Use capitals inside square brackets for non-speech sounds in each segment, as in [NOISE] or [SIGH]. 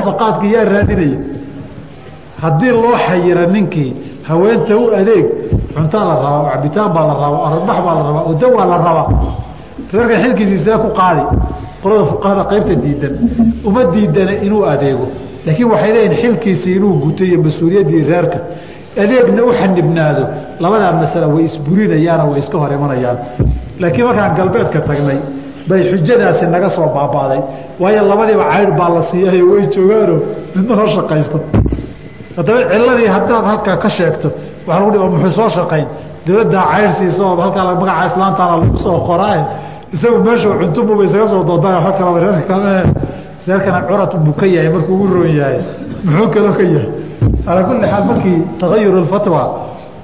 nafaqaadka yaa raadinaya. Haddii loo xayira ninkii haweenta u adeeg cuntaa la rabaa cabitaan baa la rabaa aradbax baa la rabaa oda waa la rabaa reerkan xilkiisii see ku qaadi. Qolada fuqahada qaybta diidan. Uma diidana inuu adeego. Laakiin waxay leeyihiin xilkiisii inuu guto iyo mas'uuliyaddii reerka. Adeegna u xanibnaado labadaa masale way isburinayaana way iska hor imanayaan. Laakiin markaan galbeedka tagnay bay xujadaasi naga soo baabaaday. Waayo labadiiba caydh baa la siiyayo way joogaano midna hor shaqaysto. Haddaba ciladii haddaad halkaa ka sheegto waa lagu muxuu soo shaqayn? Dowladdaa caydh siiso oo halkaa magaca islaantaana lagu soo qoraaye isagu meesha cuntububa isaga soo doodaa wa kalaba reerkame reerkana curat buu ka yahay markuu ugu roon yahay. Muxuu kaloo ka yahay? Calaa kulli xaal markii tagayur alfatwa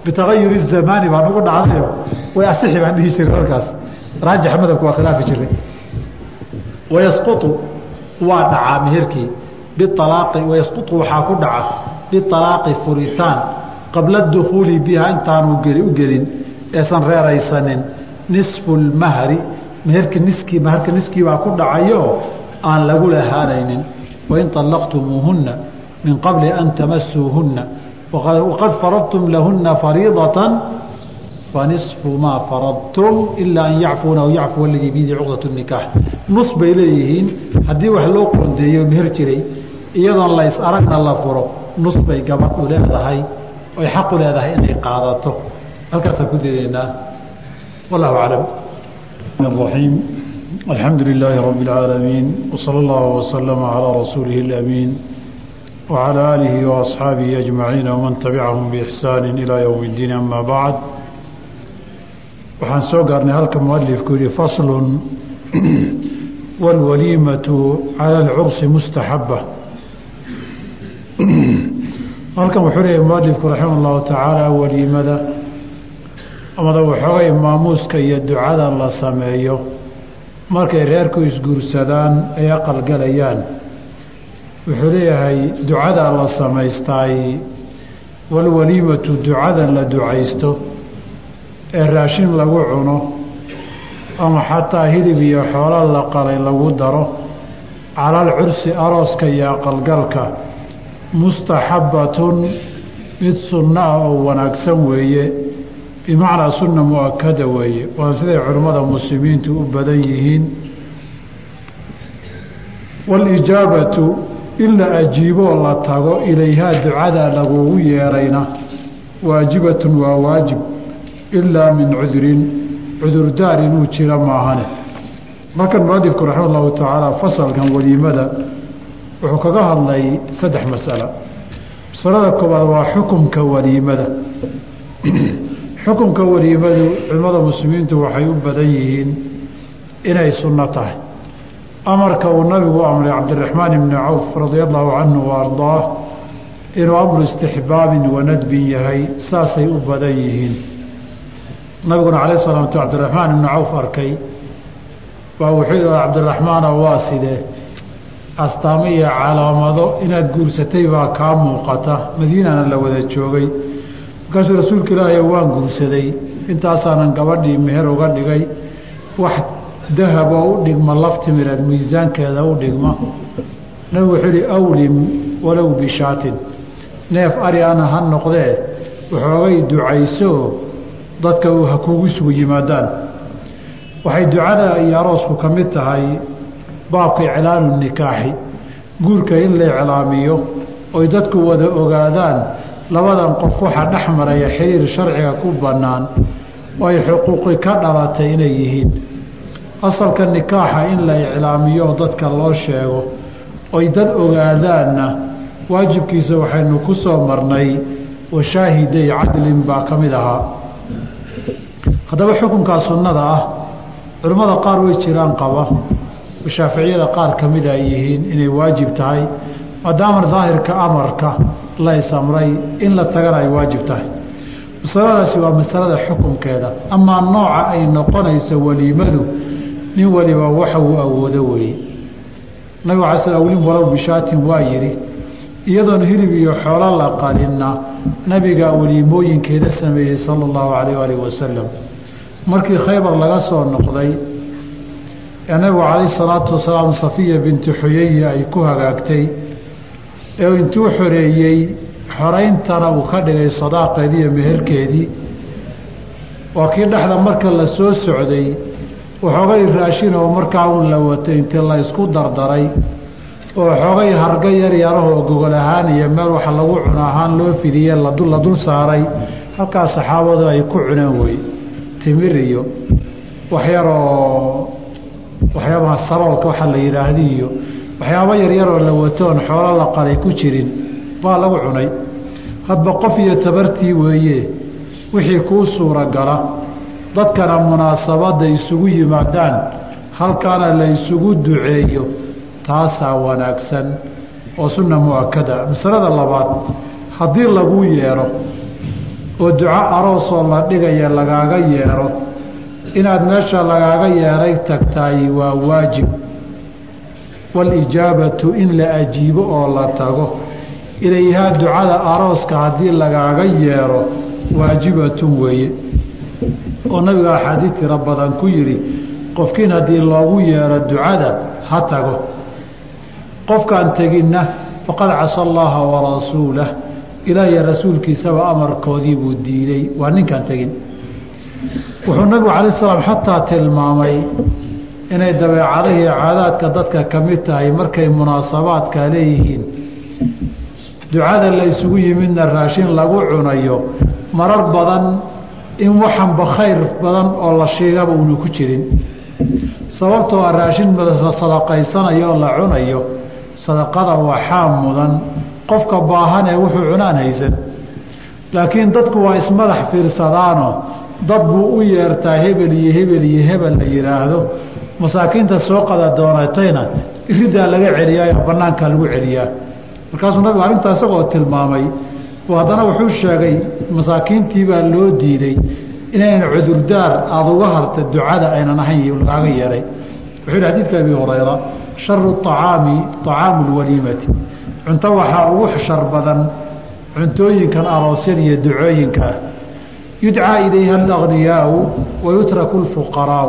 bitagayur الzamaani baa nagu dhacdayo way asixi baan dhihi jiray markaas raajix madhabku waa khilaafi jiray. Wayasqutu waa dhacaa meherkii. Bialaaqi wayasqutu waxaa ku dhaca bialaaqi furitaan qabla dukhuuli biha intaanu u gelin eesan reeraysanin. Nisfu lmahri meherka niskii maharka niskiibaa ku dhacayo aan lagu lahaanaynin. Wain طallaqtumuuhunna min qabli an tamasuuhunna waqad faradtum lahunna fariidatan fanisfu maa faradtum ilaa an yacfuuna aw yacfuwa aladii biyadii cuqdaة الnikaax nus bay leeyihiin haddii wax loo qondeeyo meher jiray iyadoon lays aragna la furo nus bay gabadhu leedahay oy xaqu leedahay inay qaadato halkaasaan ku daynaynaa wallahu aclam الرحيم الحمد لله رب العالمين وصلى الله وسلم على رسوله الأمين وعلى آله وأصحابه أجمعين ومن تبعهم بإحسان إلى يوم الدين أما بعد waxaan soo gaarnay halka mualifku yihi fasl [CLEARS THROAT] wاlwaliimaةu calى اlcursi mustaxaba [CLEARS THROAT] halkan wuxuu leeyahy mualifku raximah اllahu tacaala waliimada amada waxoogay maamuuska iyo ducada la sameeyo markay reerku isguursadaan ay aqalgalayaan wuxuu leeyahay ducada la samaystaay walwaliimatu ducada la ducaysto ee raashin lagu cuno ama xataa hilib iyo xoolo la qalay lagu daro calal cursi arooska iyo aqalgalka mustaxabbatun mid sunno ah oo wanaagsan weeye bimacnaa sunna mu'akada weeye waa siday culimmada muslimiintu u badan yihiin. Waalijaabatu in la ajiiboo la tago ilayhaa ducada lagugu yeerayna waajibatun waa waajib ilaa min cudrin cudurdaar inuu jira maahane markan mualifku raxima allahu tacaala fasalkan waliimada wuxuu kaga hadlay saddex masalo masalada koowaad waa xukumka waliimada xukumka waliimadu culimmada muslimiintu waxay u badan yihiin inay sunno tahay amarka uu nabigu amray cabdiraxmaan ibni cawf radia allahu canhu wa ardaah inuu amru istixbaabin wanadbin yahay saasay u badan yihiin nabiguna calayh salaamtu cabdiraxmaan ibni cawf arkay. Baa wuxuu yihi cabdiraxmaana waa sidee astaamo iyo calaamado inaad guursatay baa kaa muuqata. Madiinana la wada joogay. Markaasuu rasuulka ilaahay waan guursaday. Intaasaanan gabadhii meher uga dhigay. Wax dahab oo u dhigma laftimireed miisaankeeda u dhigma. Nabigu wuxuu ihi awlim walow bishaatin neef ari ana ha noqdee waxoogay ducayso dadka ha kugu sugu yimaadaan. Waxay ducada iyo aroosku ka mid tahay baabka iclaanu nikaaxi guurka in la iclaamiyo oy dadku wada ogaadaan labadan qof waxaa dhex maraya xiriir sharciga ku bannaan oo ay xuquuqi ka dhalatay inay yihiin. Asalka nikaaxa in la iclaamiyo oo dadka loo sheego oy dad ogaadaanna waajibkiisa waxaynu ku soo marnay washaahiday cadlin baa ka mid ahaa haddaba xukunkaa sunnada ah culimmada qaar way jiraan qaba. Oo shaaficiyada qaar ka mid ay yihiin inay waajib tahay maadaama daahirka amarka la isamray in la tagana ay waajib tahay. Masaladaasi waa masalada xukunkeeda. Amaa nooca ay noqonayso waliimadu nin waliba waxa uu awoodo weeye. Nabigu ala sl awlim walow bishaatin waa yidhi iyadoon hilib iyo xoolo la qalinna nabiga waliimooyinkeeda sameeyey sala allahu calayh alih wasalam markii khaybar laga soo noqday ee nabigu calayh salaatu wasalaam safiya binti xuyayi ay ku hagaagtay ee intuu xoreeyey xorayntana uu ka dhigay sadaaqeedii iyo meherkeedii. Waa kii dhexda marka la soo socday waxoogay raashin oo markaa un la watay intii la isku dardaray oo xoogay harga yar yarahoo gogol ahaan iyo meel waxa lagu cuno ahaan loo fidiye la dul saaray. Halkaas saxaabadu ay ku cuneen wey timir iyo waxyaroo waxyaabaha saloolka waxaa la yidhaahdi iyo waxyaabo yaryaroo la watoon xoolo la qalay ku jirin baa lagu cunay. Hadba qof iyo tabartii weeye wixii kuu suuragala dadkana munaasabadda isugu yimaadaan halkaana la isugu duceeyo taasaa wanaagsan. Oo sunna mu'akada masalada labaad haddii laguu yeedho oo duco aroosoo la dhigaya lagaaga yeedho inaad meesha lagaaga yeedhay tagtaay waa waajib. Waalijaabatu in la ajiibo oo la tago. Ilayhaa ducada arooska haddii lagaaga yeedho waajibatun weeye. Oo nabiga axaadiid tiro badan ku yidhi qofkiin haddii loogu yeedho ducada ha tago. Qofkaan teginna faqad casa allaaha warasuulah ilaahiyo rasuulkiisaba amarkoodii buu diiday waa ninkaan tegin. Wuxuu nabigu calayi salaam xataa tilmaamay inay dabeecadahii caadaadka dadka ka mid tahay markay munaasabaadka leeyihiin. Ducada la ysugu yimidna raashin lagu cunayo marar badan in waxanba khayr badan oo la sheegaba uuna ku jirin. Sababtoo a raashin la sadaqaysanayo oo la cunayo sadaqada waxaa mudan qofka baahan ee wuxuu cunaan haysan. Laakiin dadku waa ismadax fiirsadaano. Dad buu u yeertaa hebel iyo hebel iyo hebel la yidhaahdo masaakiinta soo qada doonatayna iridaa laga celiyaayo banaankaa lagu celiyaa. Markaasuu nabigu arrintaa isagoo tilmaamay haddana wuxuu sheegay masaakiintiibaa loo diiday inaynan cudurdaar aada uga harta ducada aynan ahayn lagaaga yeehay wuxuu yihi xadiidka abi hurayra sharu acaami acaamu lwaliimati cunto waxaa ugu shar badan cuntooyinkan aroosyada iyo ducooyinka. Yudcaa ilayha alagniyaau wa yutraku lfuqaraau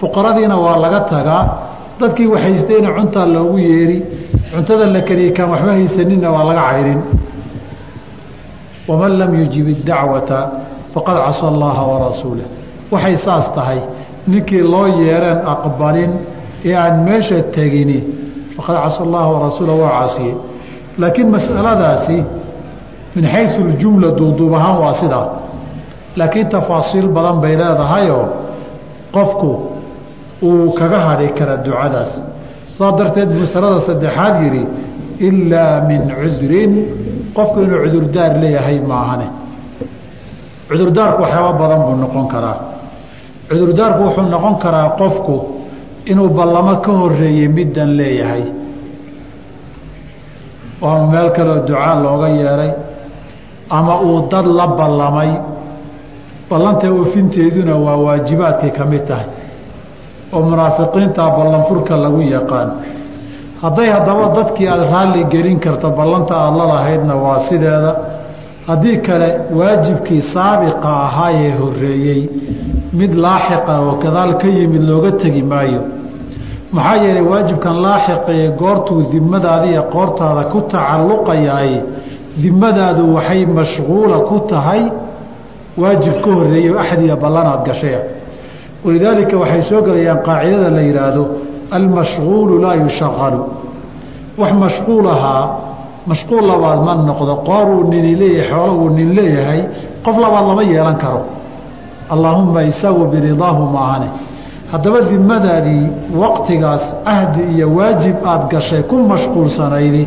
fuqaradiina waa laga tagaa dadkii waxhaystayna cuntaa loogu yeeri. Cuntada la keliya kaan waxba haysaninna waa laga cayrin. Waman lam yujib idacwata faqad casa allaha warasuulah waxay saas tahay. Ninkii loo yeereen aqbalin ee aan meesha tegini faqad casa allaha warasuulah waa caasiyey laakiin masaladaasi min xayu ljumla duuduub ahaan waa sidaa laakiin tafaasiil badan bay leedahayoo qofku uu kaga hadhi kara ducadaas. Saa darteed masalada saddexaad yidhi ilaa min cudrin qofku inuu cudurdaar leeyahay maahane. Cudurdaarku waxyaaba badan buu noqon karaa. Cudurdaarku wuxuu noqon karaa qofku inuu ballamo ka horeeyey middan leeyahay ama meel kaleoo ducaa looga yeeray ama uu dad la ballamay. Ballanta oofinteeduna waa waajibaadkay ka mid tahay oo munaafiqiinta ballanfurka lagu yaqaan. Hadday haddaba dadkii aada raalli gelin karto ballanta aada la lahaydna waa sideeda. Haddii kale waajibkii saabiqa ahaa ee horeeyey mid laaxiqa oo gadaal ka yimid looga tegi maayo maxaa yeelay waajibkan laaxiqae goortuu dimadaada iyo qoortaada ku tacalluqayaay dimadaadu waxay mashquula ku tahay waajib ka horeeyey oo axdiya ballanaad gashaya walidaalika waxay soo gelayaan qaacidada la yidhaahdo almashquulu laa yushaqalu wax mashquul ahaa mashquul labaad ma noqdo qoor uu nini leeyahay xoolo uu nin leeyahay qof labaad lama yeelan karo. Allaahumma isagu biridaahu maahane haddaba dimadaadii waqtigaas ahdi iyo waajib aada gashay ku mashquulsanaydi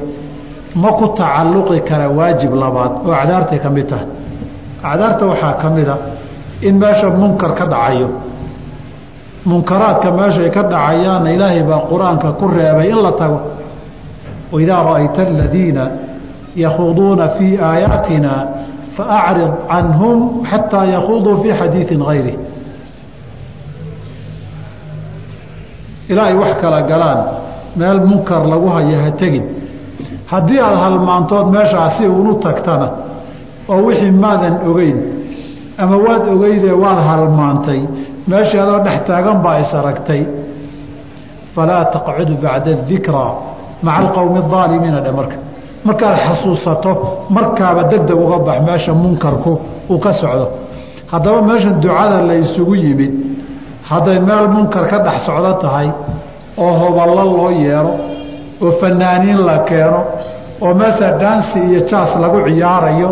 ma ku tacalluqi kara waajib labaad oo acdaartay ka mid tahay. Acdaarta waxaa ka mida in meesha munkar ka dhacayo. Munkaraadka meeshay ka dhacayaanna ilaahay baa qur'aanka ku reebay in la tago. Waidaa ra'ayta aladiina yakhuuduuna fii aayaatina faacrid canhum xataa yakhuuduu fii xadiiin gayri ilaa ay wax kala galaan meel munkar lagu haya ha tegin. Haddii aada halmaantood meeshaasi unu tagtana oo wixii maadan ogeyn ama waad ogeydee waad halmaantay meeshii adoo dhex taagan baa is aragtay falaa taqcud bacda dikraa maca alqowmi aalimiina dhe marka. Markaad xasuusato markaaba degdeg uga bax meesha munkarku uu ka socdo. Haddaba meeshan ducada la isugu yimid hadday meel munkar ka dhex socdo tahay oo hoballo loo yeelo oo fanaaniin la keeno oo meesha dhaansi iyo jaas lagu ciyaarayo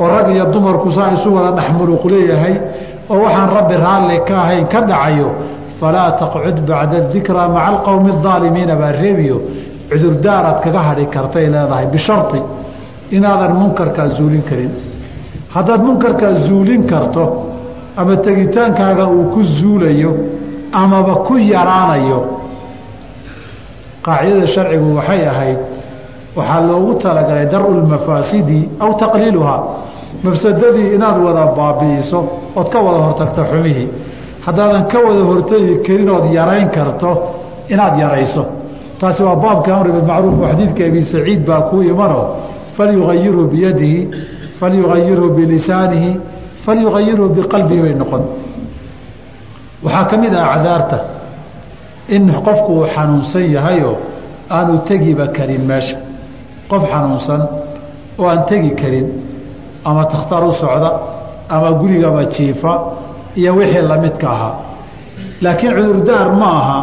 oo rag iyo dumarku saa isu wada dhexmuluq leeyahay oo waxaan rabbi raalli ka ahayn ka dhacayo falaa taqcud bacda dikraa maca alqowmi aalimiina baa reebiyo cudurdaaraad kaga hadhi kartay leedahay bishari inaadan munkarkaa zuulin karin. Haddaad munkarkaa zuulin karto ama tegitaankaaga uu ku zuulayo amaba ku yaraanayo. Qaacidada sharcigu waxay ahayd waxaa loogu talagalay dar'u lmafaasidi aw taqliiluhaa. Mafsadadii inaad wada baabi'iso ood ka wada hortagto xumihii haddaadan ka wada hortegi karin ood yarayn karto inaad yarayso. Taasi waa baabka amri bilmacruuf xadiidka abi saciid baa kuu imano falyugayirhu biyadihi falyugayirhu bilisaanihi falyugayirhu biqalbihi bay noqon. Waxaa ka mid ah acdaarta in qofku uu xanuunsan yahayoo aanu tegiba karin meesha. Qof xanuunsan oo aan tegi karin ama takhtar u socda ama gurigaba jiifa iyo wixii lamidka ahaa. Laakiin cudurdaar ma aha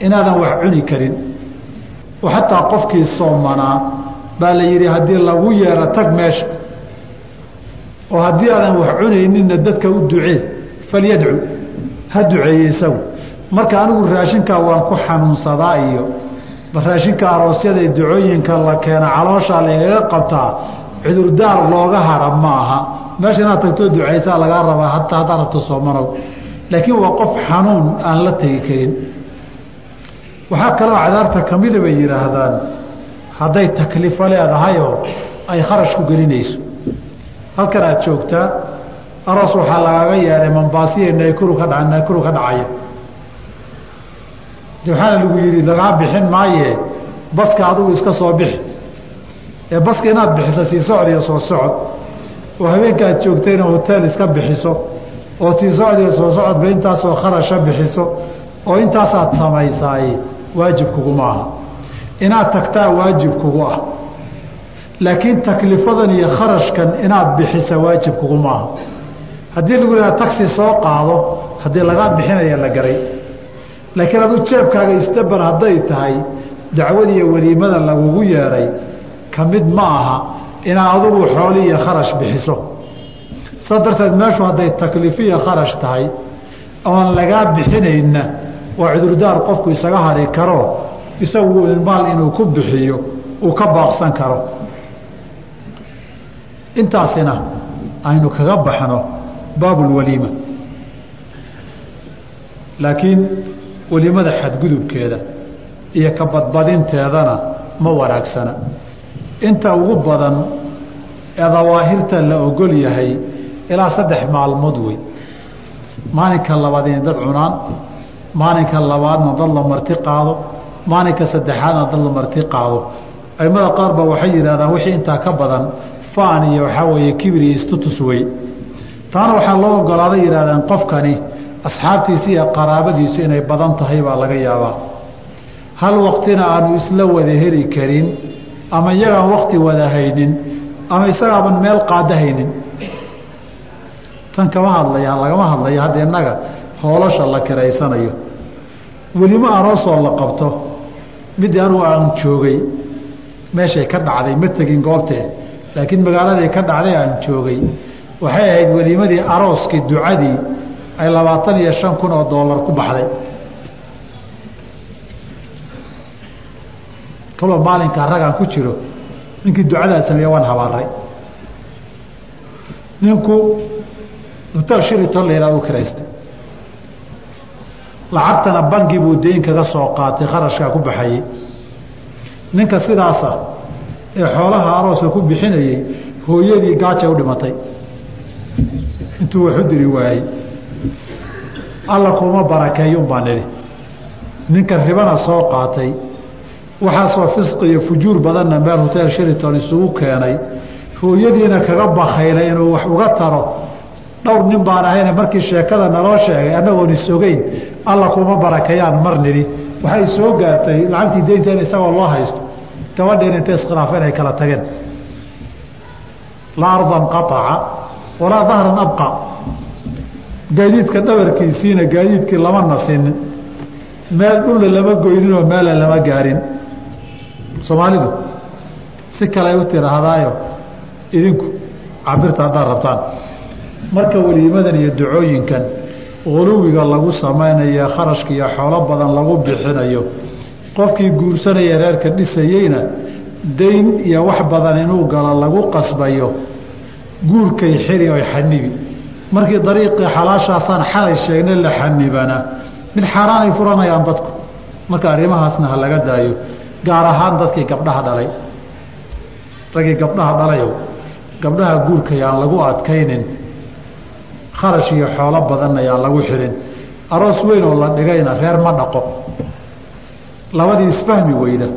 inaadan wax cuni karin. Oo xataa qofkii soomanaa baa la yidhi haddii lagu yeero tag meesha oo haddii aadan wax cunayninna dadka u ducee falyadcu. Ha duceeye isagu. Marka anigu raashinkaa waan ku xanuunsadaa iyo raashinka aroosyada ducooyinka la keena calooshaa lagaga qabtaa cudurdaar looga hara ma aha. Meesha inaad tagtoo ducaysaa lagaa rabaa hataa haddaad rabto soomanow laakiin waa qof xanuun aan la tegi karin. Waxaa kaloo cadaarta kamida bay yidhaahdaan hadday taklifo leedahayoo ay kharash ku gelinayso halkan aad joogtaa aroos waxaa lagaaga yeedhay mambaasiya naykuru ka dha naykuru ka dhacaya de waxaana lagu yidhi lagaa bixin maaye baska adugu iska soo bixi. Ee baska inaad bixiso sii socod iyo soo socod. Oo habeenka aad joogtayna hoteel iska bixiso oo sii socod iyo soo socodba intaasoo kharasha bixiso oo intaasaad samaysaay waajib kuguma aha inaad tagtaa waajib kugu ah laakiin taklifadan iyo kharashkan inaad bixisa waajib kuguma aha haddii lagu yidhaha taxi soo qaado haddii lagaa bixinaya la garay. Laakiin adu jeebkaaga isdabar hadday tahay dacwadiiyo weliimada lagugu yeedhay ka mid ma aha inaad adugu xooli iyo kharash bixiso. Saas darteed meeshu hadday taklifiya kharash tahay oon lagaa bixinaynna waa cudurdaar qofku isaga hari karo isagu maal inuu ku bixiyo uu ka baaqsan karo intaasina aynu kaga baxno baabulwaliima laakiin welimada xadgudubkeeda iyo ka badbadinteedana ma wanaagsana. Inta ugu badan ee dawaahirta la ogol yahay ilaa saddex maalmood wey maalinka labaad inay dad cunaan maalinka labaadna dad la marti qaado maalinka saddexaadna dad la marti qaado. Aimada qaar ba waxay yidhahdaan wixii intaa ka badan faan iyo waxaa weeye kibir iyo istutus wey. Taana waxaa loo ogolaaday yidhahdeen qofkani asxaabtiisi iyo qaraabadiisu inay badan tahay baa laga yaabaa. Hal waqtina aanu isla wada heli karin ama iyagaan waqti wada haynin ama isagaaban meel qaada haynin. Tan kama hadlaya lagama hadlaya hadda innaga hoolasha la kiraysanayo. Welimo aroosoo la qabto. Midii anugu aan joogay meeshay ka dhacday ma tegin goobtee laakiin magaaladay ka dhacday aan joogay waxay ahayd weliimadii arooskii ducadii ay labaatan iyo shan kun oo doolar ku baxday. Kaloo maalinkaa ragaan ku jiro ninkii ducadaa sameeye waan habaaray. Ninku hotel shiriton la yihahdo u kiraystay. Lacagtana bangi buu deyn kaga soo qaatay kharashkaa ku baxayey ninka sidaasa ee xoolaha arooska ku bixinayey hooyadii gaajay u dhimatay. Intuu wax u diri waayey alla kuma barakeeyun baan nidhi. Ninka ribana soo qaatay waxaasoo fisqi iyo fujuur badanna meel hotel shiriton isugu keenay. Hooyadiina kaga bakaylay inuu wax uga taro. Dhowr nin baan ahayne markii sheekada naloo sheegay annagoon isogeyn alla kuma barakeeyaan mar nidhi. Waxay soo gaartay lacagtii deynteena isagoo loo haysto gabadhiina intay iskhilaafeen ay kala tageen laa ardan qaaca walaa dahran abqa gaadiidka dhabarkiisiina gaadiidkii lama nasinin meel dhulla lama goyninoo meela lama gaarin soomaalidu si kale ay u tirahdaayo idinku cabirta haddaad rabtaan marka weliimadan iyo ducooyinkan quluwiga lagu samaynayo kharashka iyo xoolo badan lagu bixinayo qofkii guursanaya reerka dhisayeyna dayn iyo wax badan inuu galo lagu qasbayo guurkay xiri oy xanibi. Markii dariiqii xalaashaasaan xalay sheegnay la xanibana mid xaaraanay furanayaan dadku. Marka arrimahaasna ha laga daayo gaar ahaan dadkii gabdhaha dhalay. Raggii gabdhaha dhalayow gabdhaha guurka yaan lagu adkaynin kharash iyo xoolo badanna yaan lagu xirin aroos weyn oo la dhigayna reer ma dhaqo labadii isfahmi weyda.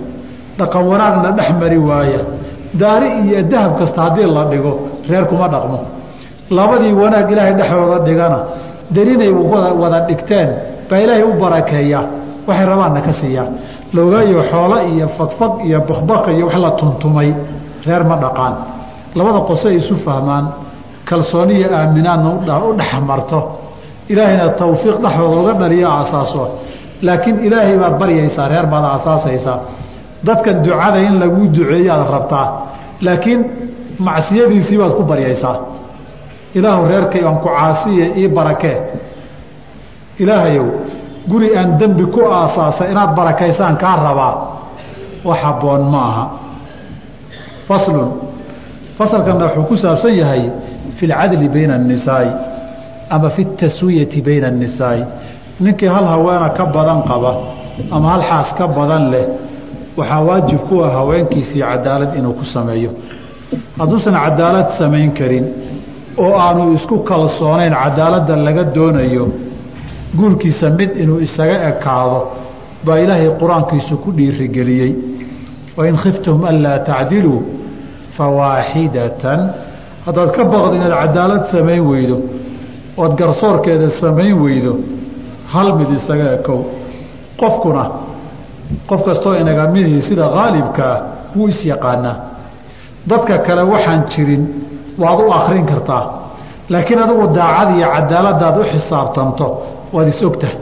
Dhaqan wanaagna dhex mari waaya. Daari iyo dahab kasta haddii la dhigo reer kuma dhaqmo. Labadii wanaag ilaahay dhexdooda dhigana darinay wada dhigteen baa ilaahay u barakeeyaa waxay rabaanna ka siiyaa logaayo xoolo iyo fagfag iyo bakbaq iyo wax la tuntumay reer ma dhaqaan. Labada qose ay isu fahmaan kalsooniyo aaminaadna u dhexmarto ilaahayna tawfiiq dhexdooda uga dhaliyo aasaaso laakiin ilaahay baad baryaysaa reer baad aasaasaysaa dadkan ducada in laguu duceeyaad rabtaa laakiin macsiyadiisii baad ku baryaysaa. Ilaahu reerkay aan ku caasiye ii barakee ilaahayow guri aan dembi ku aasaasa inaad barakaysaan kaa rabaa wax habboon ma aha. Faslun fasalkanna wuxuu ku saabsan yahay fi lcadli bayna annisaa'i ama fi taswiyati bayna annisaa'i ninkii hal haweena ka badan qaba ama hal xaas ka badan leh waxaa waajib ku ah haweenkiisii cadaalad inuu ku sameeyo. Hadduusan cadaalad samayn karin oo aanu isku kalsoonayn cadaaladda laga doonayo guurkiisa mid inuu isaga ekaado baa ilaahay qur'aankiisu ku dhiirigeliyey. Wain khiftum anlaa tacdiluu fawaaxidatan haddaad ka baqdo inaad cadaalad samayn weydo ood garsoorkeeda samayn weydo hal mid isaga ekow qofkuna qof kastoo inaga midihii sida haalibkaa wuu isyaqaanaa dadka kale waxaan jirin waad u akrin kartaa. Laakiin adigu daacad iyo cadaaladaad u xisaabtanto waad is ogtah.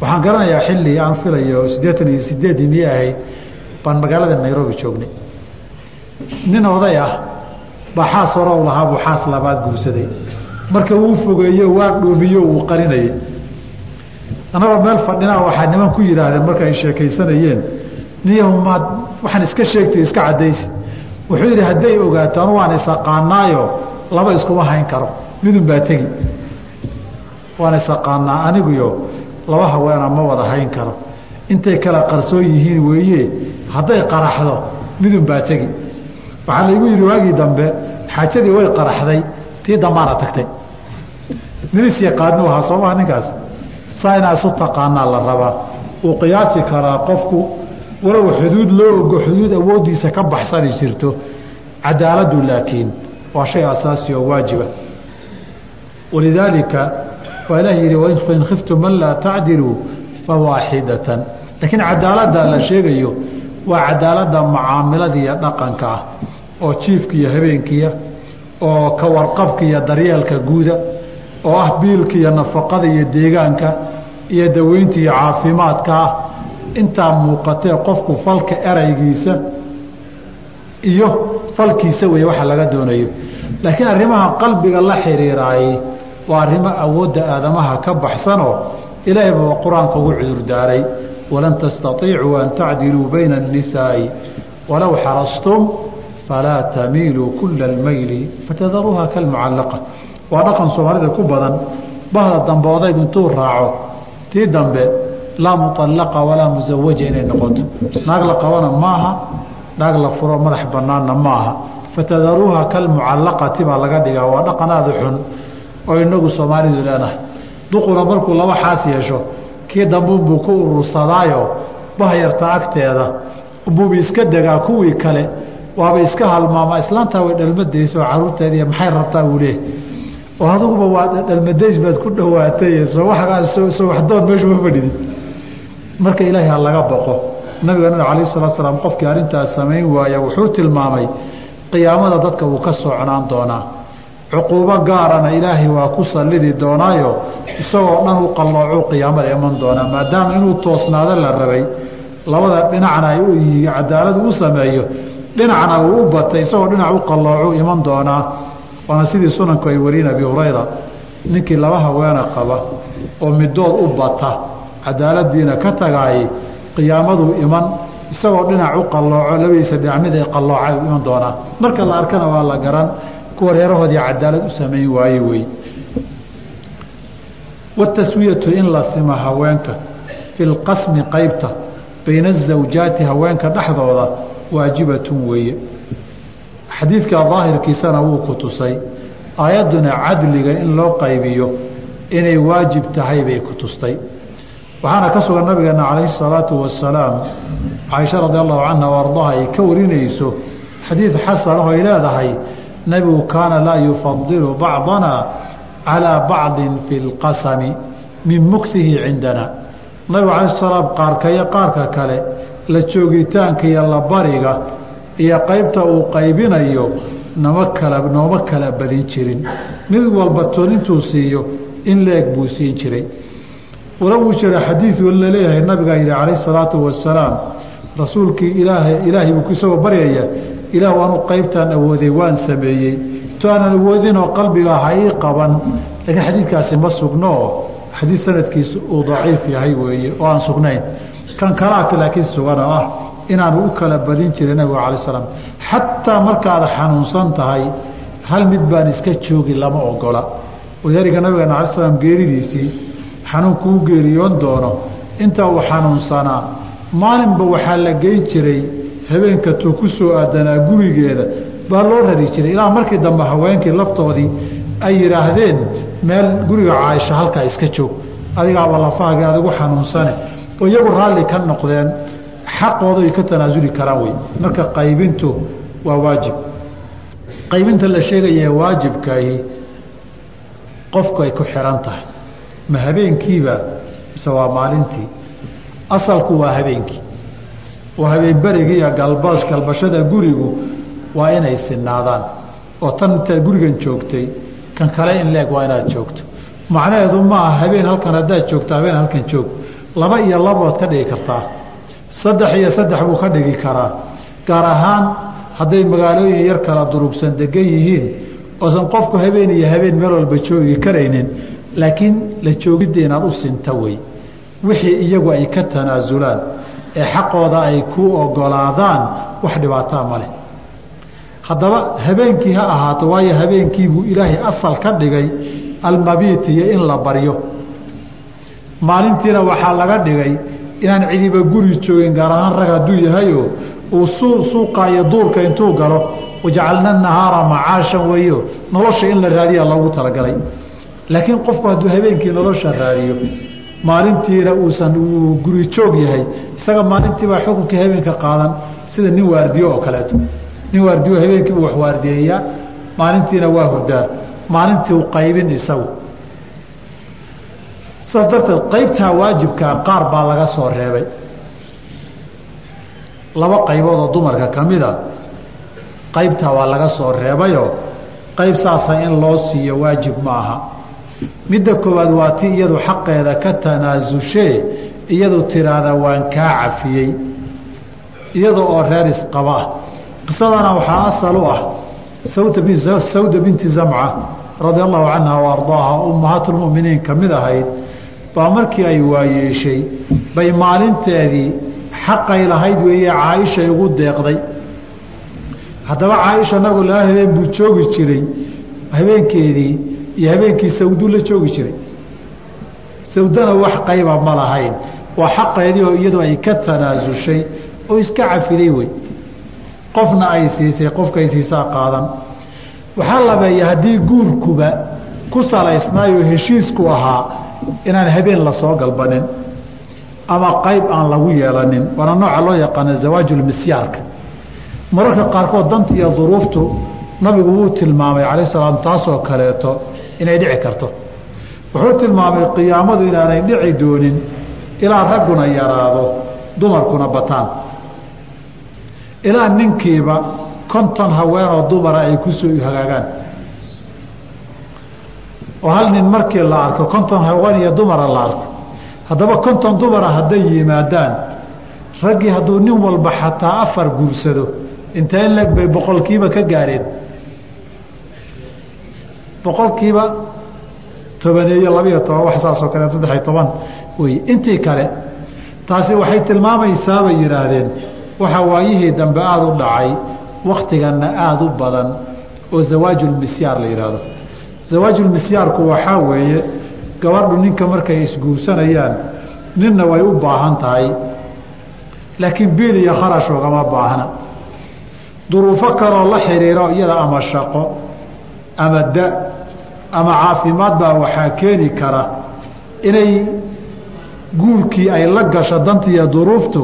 Waxaan garanayaa xilli aan filayo siddeetan iyo sideeddii miyay ahayd baan magaalada nairobi joognay. Nin oday ah baa xaas hore u lahaa buu xaas labaad guursaday. Marka wuu fogeeyo waa dhoomiyo uu qarinayay annagoo meel fadhinaa waxaa niman ku yidhaahdeen marka ay sheekaysanayeen. Niyahu maad waxaan iska sheegtay iska caddaysi. Wuxuu yidhi hadday ogaato waan isaqaanaayo laba iskuma hayn karo. Midun baa tegi. Waan isaqaanaa aniguyo laba haweena ma wada hayn karo. Intay kala qarsoon yihiin weeye hadday qaraxdo. Midun baa tegi. Waxaa laygu yidhi waagii dambe xaajadii way qaraxday tii dambaana tagtay. Nin isyaqaanu ahaa soomaha ninkaas saa inaa isu taqaanaa la rabaa. Uu qiyaasi karaa qofku walow xuduud loo ogo xuduud awooddiisa ka baxsani jirto. Cadaaladdu laakiin waa shay asaasi oo waajiba. Walidaalika waa ilaah yidhi fain khiftum man laa tacdiluu fawaaxidatan laakiin cadaaladda la sheegayo waa cadaaladda mucaamilada iyo dhaqanka ah oo jiifka iyo habeenkiya oo ka warqabka daryeelka guuda oo ah biilka iyo nafaqada iyo deegaanka iyo daweynta iyo caafimaadka ah. Intaa muuqatee qofku falka eraygiisa iyo falkiisa wey waxa laga doonayo. Laakiin arrimaha qalbiga la xiriiraayey waa arrimo awoodda aadamaha ka baxsanoo ilaahay baa qur'aanka ugu cudurdaaray walan tastaiicuu an tacdiluu bayna annisaa'i walow xarastum falaa tamiiluu kula almayli fatadaruuha kalmucallaqa waa dhaqan soomaalida ku badan. Bahda dambe odaygu intuu raaco. Tii dambe laa muطallaqa walaa musawaja inay noqoto. Naag la qabana maaha naag la furo madax banaanna maaha. Fatadaruuha kalmucallaqati baa laga dhigaa. Waa dhaqan aada xun oo inagu soomaalidu leenahay duquna markuu laba xaas yeesho kii dambeunbuu ku urursadaayo bahyarta agteeda. Buuba iska degaa kuwii kale waaba iska halmaama islaantaa way dhalmadaysa oo caruurteediiy maxay rabtaa uu leeh oo adiguba waa dhalmadays baad ku dhowaatay soo waxdoon meeshu ma fadhidid marka ilaahay ha laga boqo nabigana calayh salatu salaam qofkii arrintaas samayn waaya wuxuu tilmaamay qiyaamada dadka wuu ka socnaan doonaa. Cuquubo gaarana ilaahay waa ku sallidi doonaayo isagoo dhan u qalloocu qiyaamada iman doonaa maadaama inuu toosnaado la rabay. Labada dhinacna ay cadaaladu u sameeyo dhinacna uu u batay isagoo dhinac u qalloocu iman doonaa waana sidii sunanku ay wariin abi hurayra ninkii laba haweena qaba oo midood u bata cadaaladiina ka tagaay qiyaamaduu iman isagoo dhinac u qallooco labadiisa dhinac mid ay qalloocay iman doonaa. Marka la arkana waa la garan kuwa reerahoodii cadaalad u samayn waaye wey. Wataswiyatu in la simo haweenka fi lqasmi qaybta bayna azawjaati haweenka dhexdooda waajibatun weeye xadiidka daahirkiisana wuu ku tusay aayadduna cadliga in loo qaybiyo inay waajib tahay bay ku tustay waxaana ka sugan nabigeena calayhi salaatu wasalaam caaisha radi allahu canha o ardaha ay ka warinayso xadiid xasanaho ay leedahay nebigu kaana laa yufadilu bacdana calaa bacdin fi lqasami min muktihi cindana. Nabigu calayh salaam qaarkayo qaarka kale la joogitaanka iyo la bariga iyo qaybta uu qaybinayo nama kala nooma kala badin jirin. Mid walba tonintuu siiyo in leeg buu siin jiray. Wala uu jira xadiidu la leeyahay nabigaa yidhi calayh salaatu wasalaam rasuulkii ilaaha ilaahay buu isagoo baryaya ilaah anuu qaybtaan awooday waan sameeyey. To aanan awoodinoo qalbiga ha ii qaban. Laakiin xadiidkaasi ma sugnoo xadiid sanadkiisu uu daciif yahay weeye oo aan sugnayn. Kan kalaa laakiin sugan oo ah inaanu u kala badin jirin nabiga calay salaam. Xataa markaad xanuunsan tahay hal mid baan iska joogi lama ogola. Walidaalika nabigeena cala slam geeridiisii xanuunkuu geeriyoon doono. Inta uu xanuunsanaa maalinba waxaa la geyn jiray habeenka tuu ku soo aadanaa gurigeeda. Baa loo rari jiray. Ilaa markii dambe haweenkii laftoodii ay yidhaahdeen meel guriga caaisha halkaa iska joog. Adigaaba lafahaga adigu xanuunsane. Oo iyagu raalli ka noqdeen xaqooda ay ka tanaasuli karaan wey. Marka qaybintu waa waajib. Qaybinta la sheegaya waajibkaahi qofku ay ku xihan tahay. Ma habeenkiiba mise waa maalintii? Asalku waa habeenkii. Oo habeenberigii iyo galbash galbashada gurigu waa inay sinaadaan. Oo tan intaad gurigan joogtay kan kale in leeg waa inaad joogto. Macnaheedu maaha habeen halkan haddaad joogto habeen halkan joog. Laba iyo labood ka dhigi kartaa saddex iyo saddex buu ka dhigi karaa. Gaar ahaan hadday magaalooyin yar kala durugsan degan yihiin oosan qofku habeen iyo habeen meel walba joogi karaynin laakiin la joogidda inaad u sinta wey wixii iyagu ay ka tanaasulaan ee xaqooda ay ku ogolaadaan wax dhibaataa ma leh. Haddaba habeenkii ha ahaato waayo habeenkiibuu ilaahay asal ka dhigay almabiit iyo in la baryo. Maalintiina waxaa laga dhigay inaan cidiba guri joogin gaar ahaan rag hadduu yahayo uu suuqa iyo duurka intuu galo wajacalna nahaara macaashan weeyo nolosha in la raadiya loogu talagalay. Laakiin qofku hadduu habeenkii nolosha raadiyo maalintiina uusan uu guri joog yahay isaga maalintiibaa xukunkii habeenka qaadan sida nin waardiyo oo kaleeto. Nin waardiyo habeenkiibu wax waardiyeeyaa maalintiina waa hurdaa maalintii u qaybin isagu sidaas darteed qaybtaa waajibkaa qaar baa laga soo reebay. Laba qaybood oo dumarka ka mid a qaybtaa waa laga soo reebayoo qayb saasa in loo siiyo waajib ma aha. Midda koowaad waa ti iyadu xaqeeda ka tanaazushee iyadu tiraahda waan kaa cafiyey iyada oo reer isqaba ah. Qisadana waxaa asal u ah sawda binti zamca radia allahu canha wa ardaaha ummahaatulmuminiin ka mid ahayd baa markii ay waayeeshay bay maalinteedii xaqay lahayd weeye caaishay ugu deeqday. Haddaba caaisha nabigu laba habeen buu joogi jiray habeenkeedii iyo habeenkii sawdu la joogi jiray. Sawdana wax qayba ma lahayn waa xaqeedii oo iyadu ay ka tanaasushay oo iska cafiday wey. Qofna ay siisay qofkay siisaa qaadan. Waxaa labeeya haddii guurkuba ku salaysnaayoo heshiisku ahaa inaan habeen la soo galbanin ama qayb aan lagu yeelanin waana nooca loo yaqaana zawaajulmisyaarka mararka qaarkood danta iyo duruuftu nabigu wuu tilmaamay calayh salaam taasoo kaleeto inay dhici karto. Wuxuu tilmaamay qiyaamadu inaanay dhici doonin ilaa ragguna yaraado dumarkuna bataan. Ilaa ninkiiba konton haweenoo dumara ay ku soo hagaagaan oo hal nin markii la arko konton haween iyo dumara la arko haddaba konton dumara hadday yimaadaan raggii hadduu nin walba xataa afar guursado intee in leg bay boqolkiiba ka gaareen. Boqolkiiba tobaneeyo labiyo toban wax saasoo kale saddexiyo toban wey intii kale taasi waxay tilmaamaysaa bay yidhaahdeen waxaa waayihii dambe aada u dhacay wakhtiganna aada u badan oo zawaajulmisyaar la yidhaahdo zawaajulmisyaarku waxaa weeye gabadhu ninka markay isguursanayaan ninna way u baahan tahay. Laakiin biil iyo kharash ogama baahna. Duruufo kaloo la xiriiro iyada ama shaqo ama da ama caafimaad baa waxaa keeni kara inay guurkii ay la gasho dantiiyo duruuftu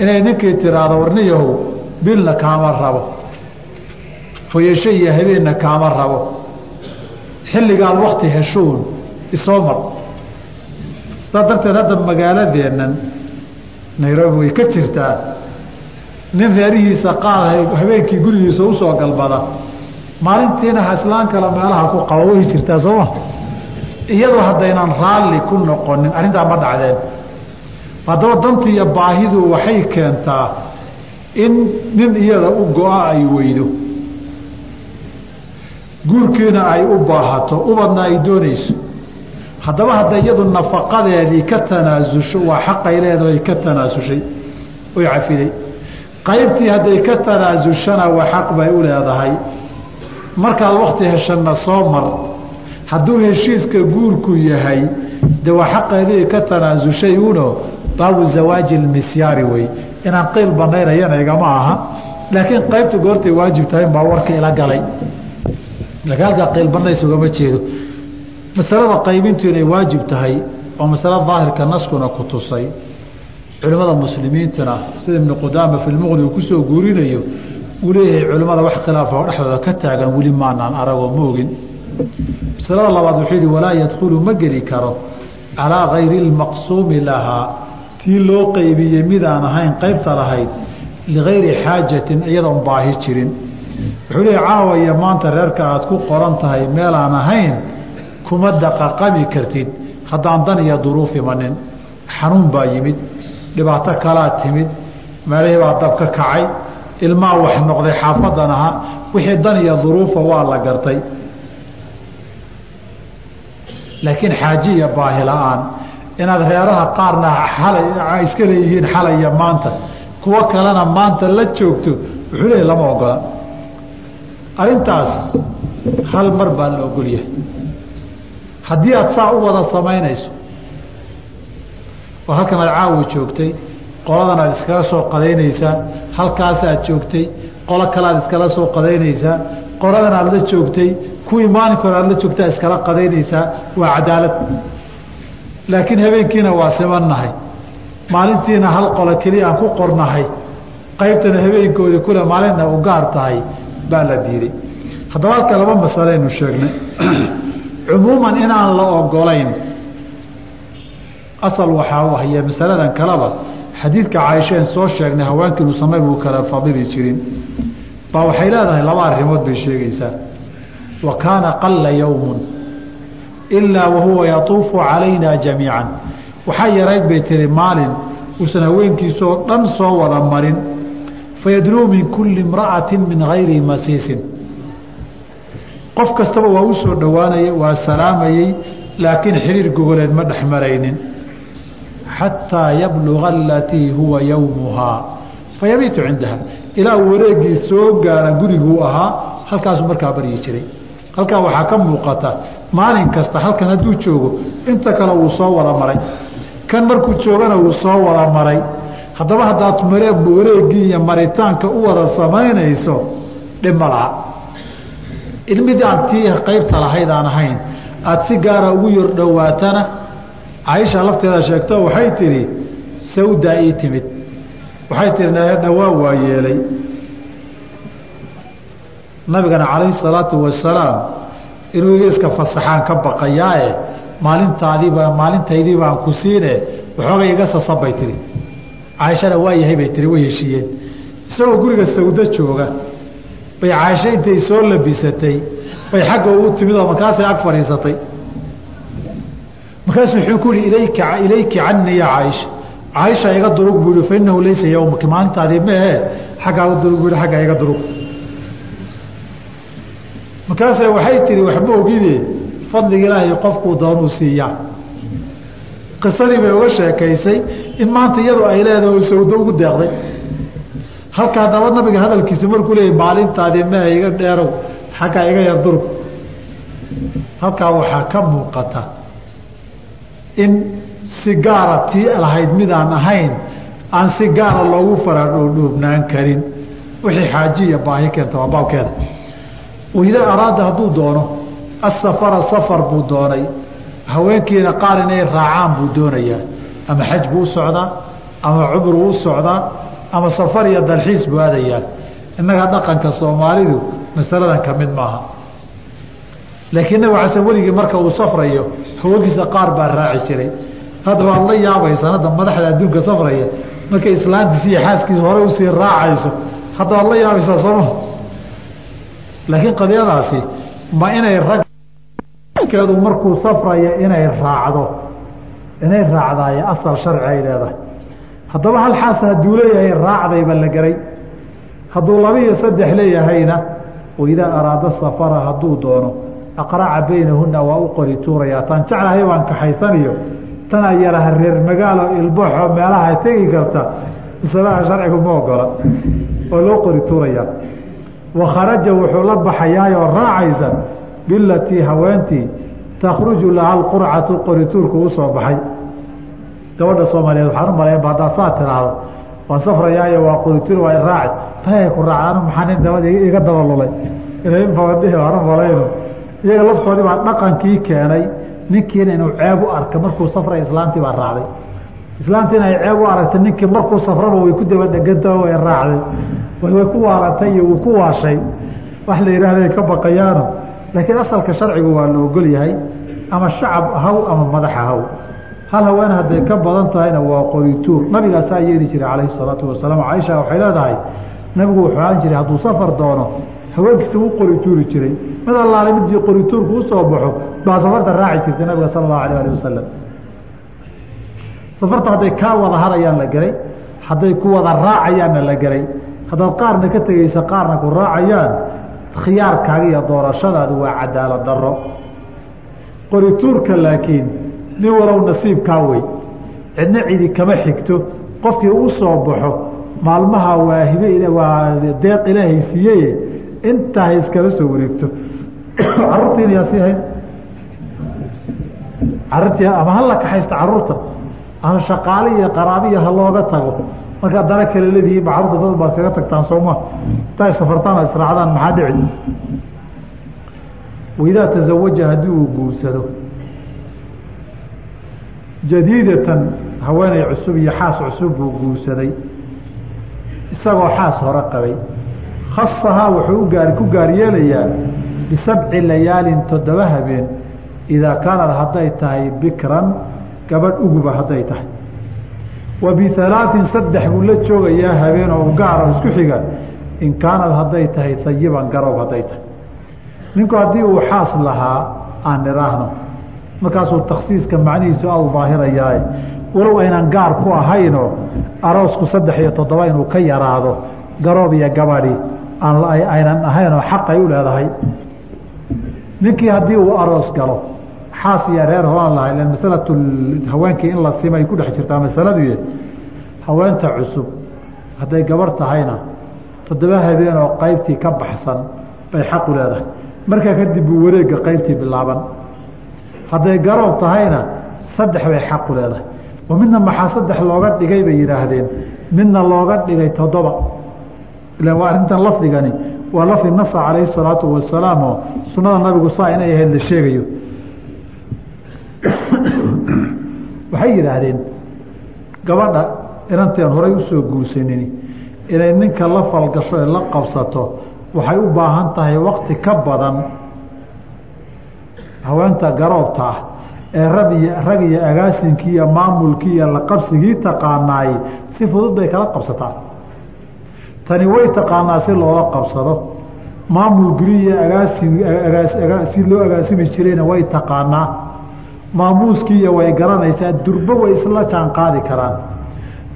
inay ninkii tiraahdo warniyahow bilna kaama rabo. Hoyasho iyo habeenna kaama rabo xilligaad wakti heshuun isoo mar. Saa darteed hadda magaaladeennan nairobi way ka jirtaa. Nin reerihiisa qaar habeenkii gurigiisa u soo galbada. Maalintiina haslaan kale meelaha ku qaba way jirtaa sooma iyadoo haddaynan raalli ku noqonin arrintaa ma dhacdeen. Haddaba danti iyo baahidu waxay keentaa in nin iyada u go-a ay weydo guurkiina ay u baahato ubadna ay doonayso. Haddaba hadday iyadu nafaqadeedii ka tanaasusho waa xaqay leedaho ay ka tanaasushay oy cafiday qaybtii hadday ka tanaasushana waa xaq bay u leedahay. Markaad wakti heshanna soo mar hadduu heshiiska guurku yahay de waa xaqeedii ka tanaasushay uno baabu zawaaji lmisyaari wey. Inaan qiil banaynayana igama aha. Laakiin qaybta goortay waajib tahay baa warka ila galay laakiin halkaa qiil banays ugama jeedo. Masalada qaybintu inay waajib tahay oo masalo daahirka naskuna ku tusay culimmada muslimiintuna sida ibnu qudaama fi lmuqni uu ku soo guurinayo uu leeyahay culimmada wax khilaafa oo dhexdooda ka taagan weli maanaan aragoo ma ogin. Masalada labaad wuxuu yihi walaa yadkhulu ma geli karo. Calaa kayri lmaqsuumi lahaa tii loo qeybiyey midaan ahayn qaybta lahayd ligayri xaajatin iyadoon baahi jirin wuxuu leeyahy caawa iyo maanta reerka aad ku qoran tahay meelaan ahayn kuma daqaqami kartid. Haddaan dan iyo duruuf imanin xanuun baa yimid dhibaato kalaa timid meelihii baa dab ka kacay ilmaa wax noqday xaafadan aha wixii dan iyo duruufa waa la gartay. Laakiin xaaji iyo baahi la'aan inaad reeraha qaarna alay iska leeyihiin xalaya maanta kuwo kalena maanta la joogto wuxuu leeyahy lama ogola arrintaas hal mar baa la ogolyahay haddii aad saa u wada samaynayso oo halkan aad caawa joogtay qoladan aad iskala soo qadaynaysaa halkaasaad joogtay qolo kale aad iskala soo qadaynaysaa qoladan aad la joogtay kuwii maalinka hore aad la joogtaa iskala qadaynaysaa waa cadaalad. Laakiin habeenkiina waa simannahay maalintiina hal qolo keliya aan ku qornahay. Qaybtana habeenkoodii kule maalinna u gaar tahay baa la diiday. Haddaba halka laba masaleynu sheegnay. Cumuuman inaan la ogolayn asal waxaa u haya masaladan kaleba xadiidka caaisheen soo sheegnay haweenkii inu samay buu kala fadili jirin. Baa waxay leedahay laba arrimood bay sheegaysaa. Wa kaana qalla yowmun ilaa wahuwa yatuufu calayna jamiican. Waxaa yarayd bay tihi maalin uusan haweenkiisoo dhan soo wada marin fayadnuu min kulli imra'atin min hayri masiisin qof kastaba waa u soo dhowaanayay waa salaamayey laakiin xiriir gogoleed ma dhex maraynin xataa yabluga alatii huwa yowmuhaa fayabiitu cindaha ilaa wareegii soo gaara guriguu ahaa halkaasuu markaa baryi jiray halkaa waxaa ka muuqata maalin kasta halkan hadduu joogo inta kale wuu soo wada maray kan markuu joogana wuu soo wada maray haddaba haddaad wareegii iyo maritaanka u wada samaynayso dhib ma laha. Ilmidii aan tii qaybta lahayd aan ahayn aada si gaara ugu yar dhowaatana caaisha lafteeda sheegto waxay tidhi sawdaa ii timid. Waxay tihi dhowaa waa yeelay. Nabigana calayhi salaatu wasalaam inuu iga iska fasaxaan ka baqayaae maalintaadiiba maalintaydii baan ku siine waxoogay iga sasabay tihi caaishana waa yahay bay tiri way heshiiyeen. Isagoo guriga sawdo jooga bay caaisho intay soo labisatay bay xagga ugu timid oo markaasay ag fadhiisatay. Markaasuu wuxuu ku yihi ilayka ilayki canii ya caaisha caaisha iga durug buu yihi fa laysa yowmaki maalintaadii maehe xaggaa durug buu yihi xaggaa iga durug. Markaase waxay tihi waxma ogide fadliga ilaahay qofkuu doonuu siiyaa. Qisadii bay uga sheekaysay in maanta iyadu ay leedahay sawdo ugu deeqday. Halka haddaba nabiga hadalkiisa markuu leeyay maalintaadii mehe iga dheerow xaggaa iga yar durug halkaa waxaa ka muuqata in si gaara tii lahayd midaan ahayn aan si gaara loogu faradhoodhoobnaan karin. Wixii xaaji iyo baahi keenta waa baabkeeda. Waidaa araada hadduu doono asafara safar buu doonay haweenkiina qaar inay raacaan buu doonayaa ama xaj buu socdaa ama cumru u socdaa ama safar iyo dalxiis buu aadayaa innaga dhaqanka soomaalidu masaladan ka mid maaha. Laakiin nabig xasan weligii marka uu safrayo haweenkiisa qaar baa raaci jiray. Hadda waad la yaabaysan hadda madaxda adduunka safraya markay islaantiisi iyo xaaskiisa hore u sii raacayso hadda waad la yaabaysaa sooma. Laakiin qadiyadaasi ma inay ragkeedu markuu safraya inay raacdo inay raacdaaye asal sharci ay leedahay. Haddaba hal xaas hadduu leeyahay raacdayba la garay. Hadduu laba iyo saddex leeyahayna waidaa araada safara hadduu doono aqraca baynahuna waa u qori tuurayaa. Taan jeclahay baan kaxaysaniyo tanaa yaraha reer magaalo ilbaxo meelaha tegi karta masalaha sharcigu ma ogola oo loo qori tuurayaa. Wakharaja wuxuu la baxayaayoo raacaysa bilatii haweentii takhruju laha alqurcatu qorituurku u soo baxay. Gabadha soomaaliyeed waxaan u malaynba haddaad saa tiraahdo. Waan safrayaayo waa qorituur waa raaci tahay ku raaca anu maxaa nin dabad iga dabalulay inay in badan dhihi aanu malayno iyaga laftoodii baa dhaqankii keenay ninkiina inuu ceeb u arka markuu safray islaantii baa raacday. Islaantiina ay ceeb u aragtay ninkii markuu safraba way ku daba dheganta way raacday. Way ku waalatay iyo wuu ku waashay. Wax la yidhaahday ka baqayaano laakiin asalka sharcigu waa la ogol yahay ama shacab haw ama madaxa haw. Hal haween hadday ka badan tahayna waa qorituur. Nabigaasaa yeeli jiray calayhi salaatu wasalaam. Caaisha waxay leedahay nabigu wuxuu ahaan jiray hadduu safar doono haweenkiisa u qorituuri jiray. Mid allaale midii qorituurku u soo baxo baa safarta raaci jirtay nabiga sala allahu alah alih wasalam safarta hadday kaa wada harayaan la gelay hadday ku wada raacayaanna la gelay haddaad qaarna ka tegeysa qaarna ku raacayaan khiyaarkaaga iyo doorashadaadu waa cadaalad daro qorituurka laakiin nin walow nasiibkaa wey cidna cidi kama xigto qofkii u soo baxo maalmaha waa hibe waa deeq ilaahay siiyeye intaa iskala soo wareegto. [COUGHS] Caruurtiina yaa sii hayn? Caruurtii ama hala kaxaysta carruurta? Ama shaqaale iyo qaraabiya ha looga tago. Markaa dana kale leedihiin ba carurta kaga tagtaan sooma intaa safartaan israacdaan maxaa dhici? Waidaa tazawaja haddii uu guursado. Jadiidatan haweeney cusub iyo xaas cusub buu guursaday. Isagoo xaas hore qabay. Khasahaa wuxuu ugaar ku gaar yeelayaa bisabci layaalin toddoba habeen. Idaa kaanad hadday tahay bikran gabadh uguba hadday tahay. Wa bialaain saddex buu la joogayaa habeen oo gaaro isku xiga in kaanad hadday tahay ayiban garoob hadday tahay. Ninku haddii uu xaas lahaa aan niraahno. Markaasuu taksiiska macnihiisu aad daahirayaae walow aynan gaar ku ahaynoo aroosku saddex iyo toddoba inuu ka yaraado garoob iyo gabadhi aynan ahaynoo xaq ay u leedahay. Ninkii haddii uu aroos galo xaas iyo reer hoaan lahay lan masalatu haweenkii in la simay ku dhex jirtaa masaladuye haweenta cusub hadday gabarh tahayna toddoba habeen oo qaybtii ka baxsan bay xaq u leedahay. Markaa kadib buu wareegga qaybtii bilaaban. Hadday garoob tahayna saddex bay xaq u leedahay. Oo midna maxaa saddex looga dhigay bay yidhaahdeen. Midna looga dhigay toddoba. Ila waa arrintan lafdigani waa lafdi nasa calayhi salaatu wasalaam oo sunnada nabigu saa inay ahayd la sheegayo. [COUGHS] Waxay yidhaahdeen gabadha inanteen horay u soo guursanin inay ninka la falgasho ee la qabsato waxay u baahan tahay wakti ka badan haweenta garoobta ah ee rag iyo rag iyo agaasinkii iyo maamulkii iyo laqabsigii taqaanaay si fudud bay kala qabsataa. Tani way taqaanaa si loola qabsado. Maamul guriya agaasi loo agaasimi jirayna way taqaanaa. Maamuuskiiya way garanaysaa durbo way isla jaan qaadi karaan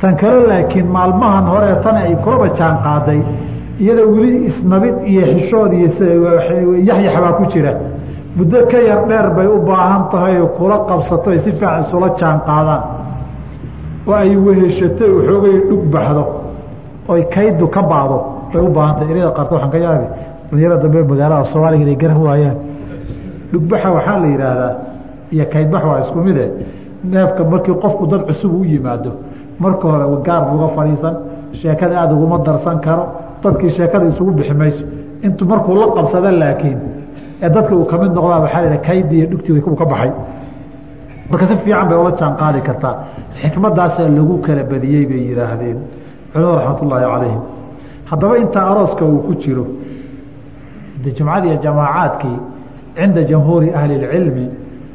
tan kale laakiin maalmahan hore tan ay kulaba jaan qaaday iyada weli isnabid iyo xishood iyo yaxyaxbaa ku jira. Muddo ka yar dheer bay u baahan tahay oo kula qabsato ay si fiican isula jaan qaadaan. Oo ay weheshatay waxoogay dhug baxdo oy kaydu ka bacdo bay u baahan tahay. Erada qaarkood waxaan ka yaabi dhalinyarada dambe magaalada soomaaliga inay garan waayaan. Dhugbaxa waxaa la yidhaahdaa iyo kaydbax waa isku mide neefka markii qofku dad cusub u yimaado marka hore gaar buuga fadhiisan sheekada aada uguma darsan karo dadkii sheekada isugu bixi mayso. Intuu markuu la qabsada laakiin ee dadka uu ka mid noqdaa waxaa la kaydi iyo dhugtii uu ka baxay. Marka si fiican bay ula jaan kartaa. Xikmadaasaa lagu kala badiyey bay yidhaahdeen. Culimada raxmatullaahi calayhim. Haddaba intaa arooska uu ku jiro de jumcadii jamaacaadkii cinda jamhuuri ahli اlcilmi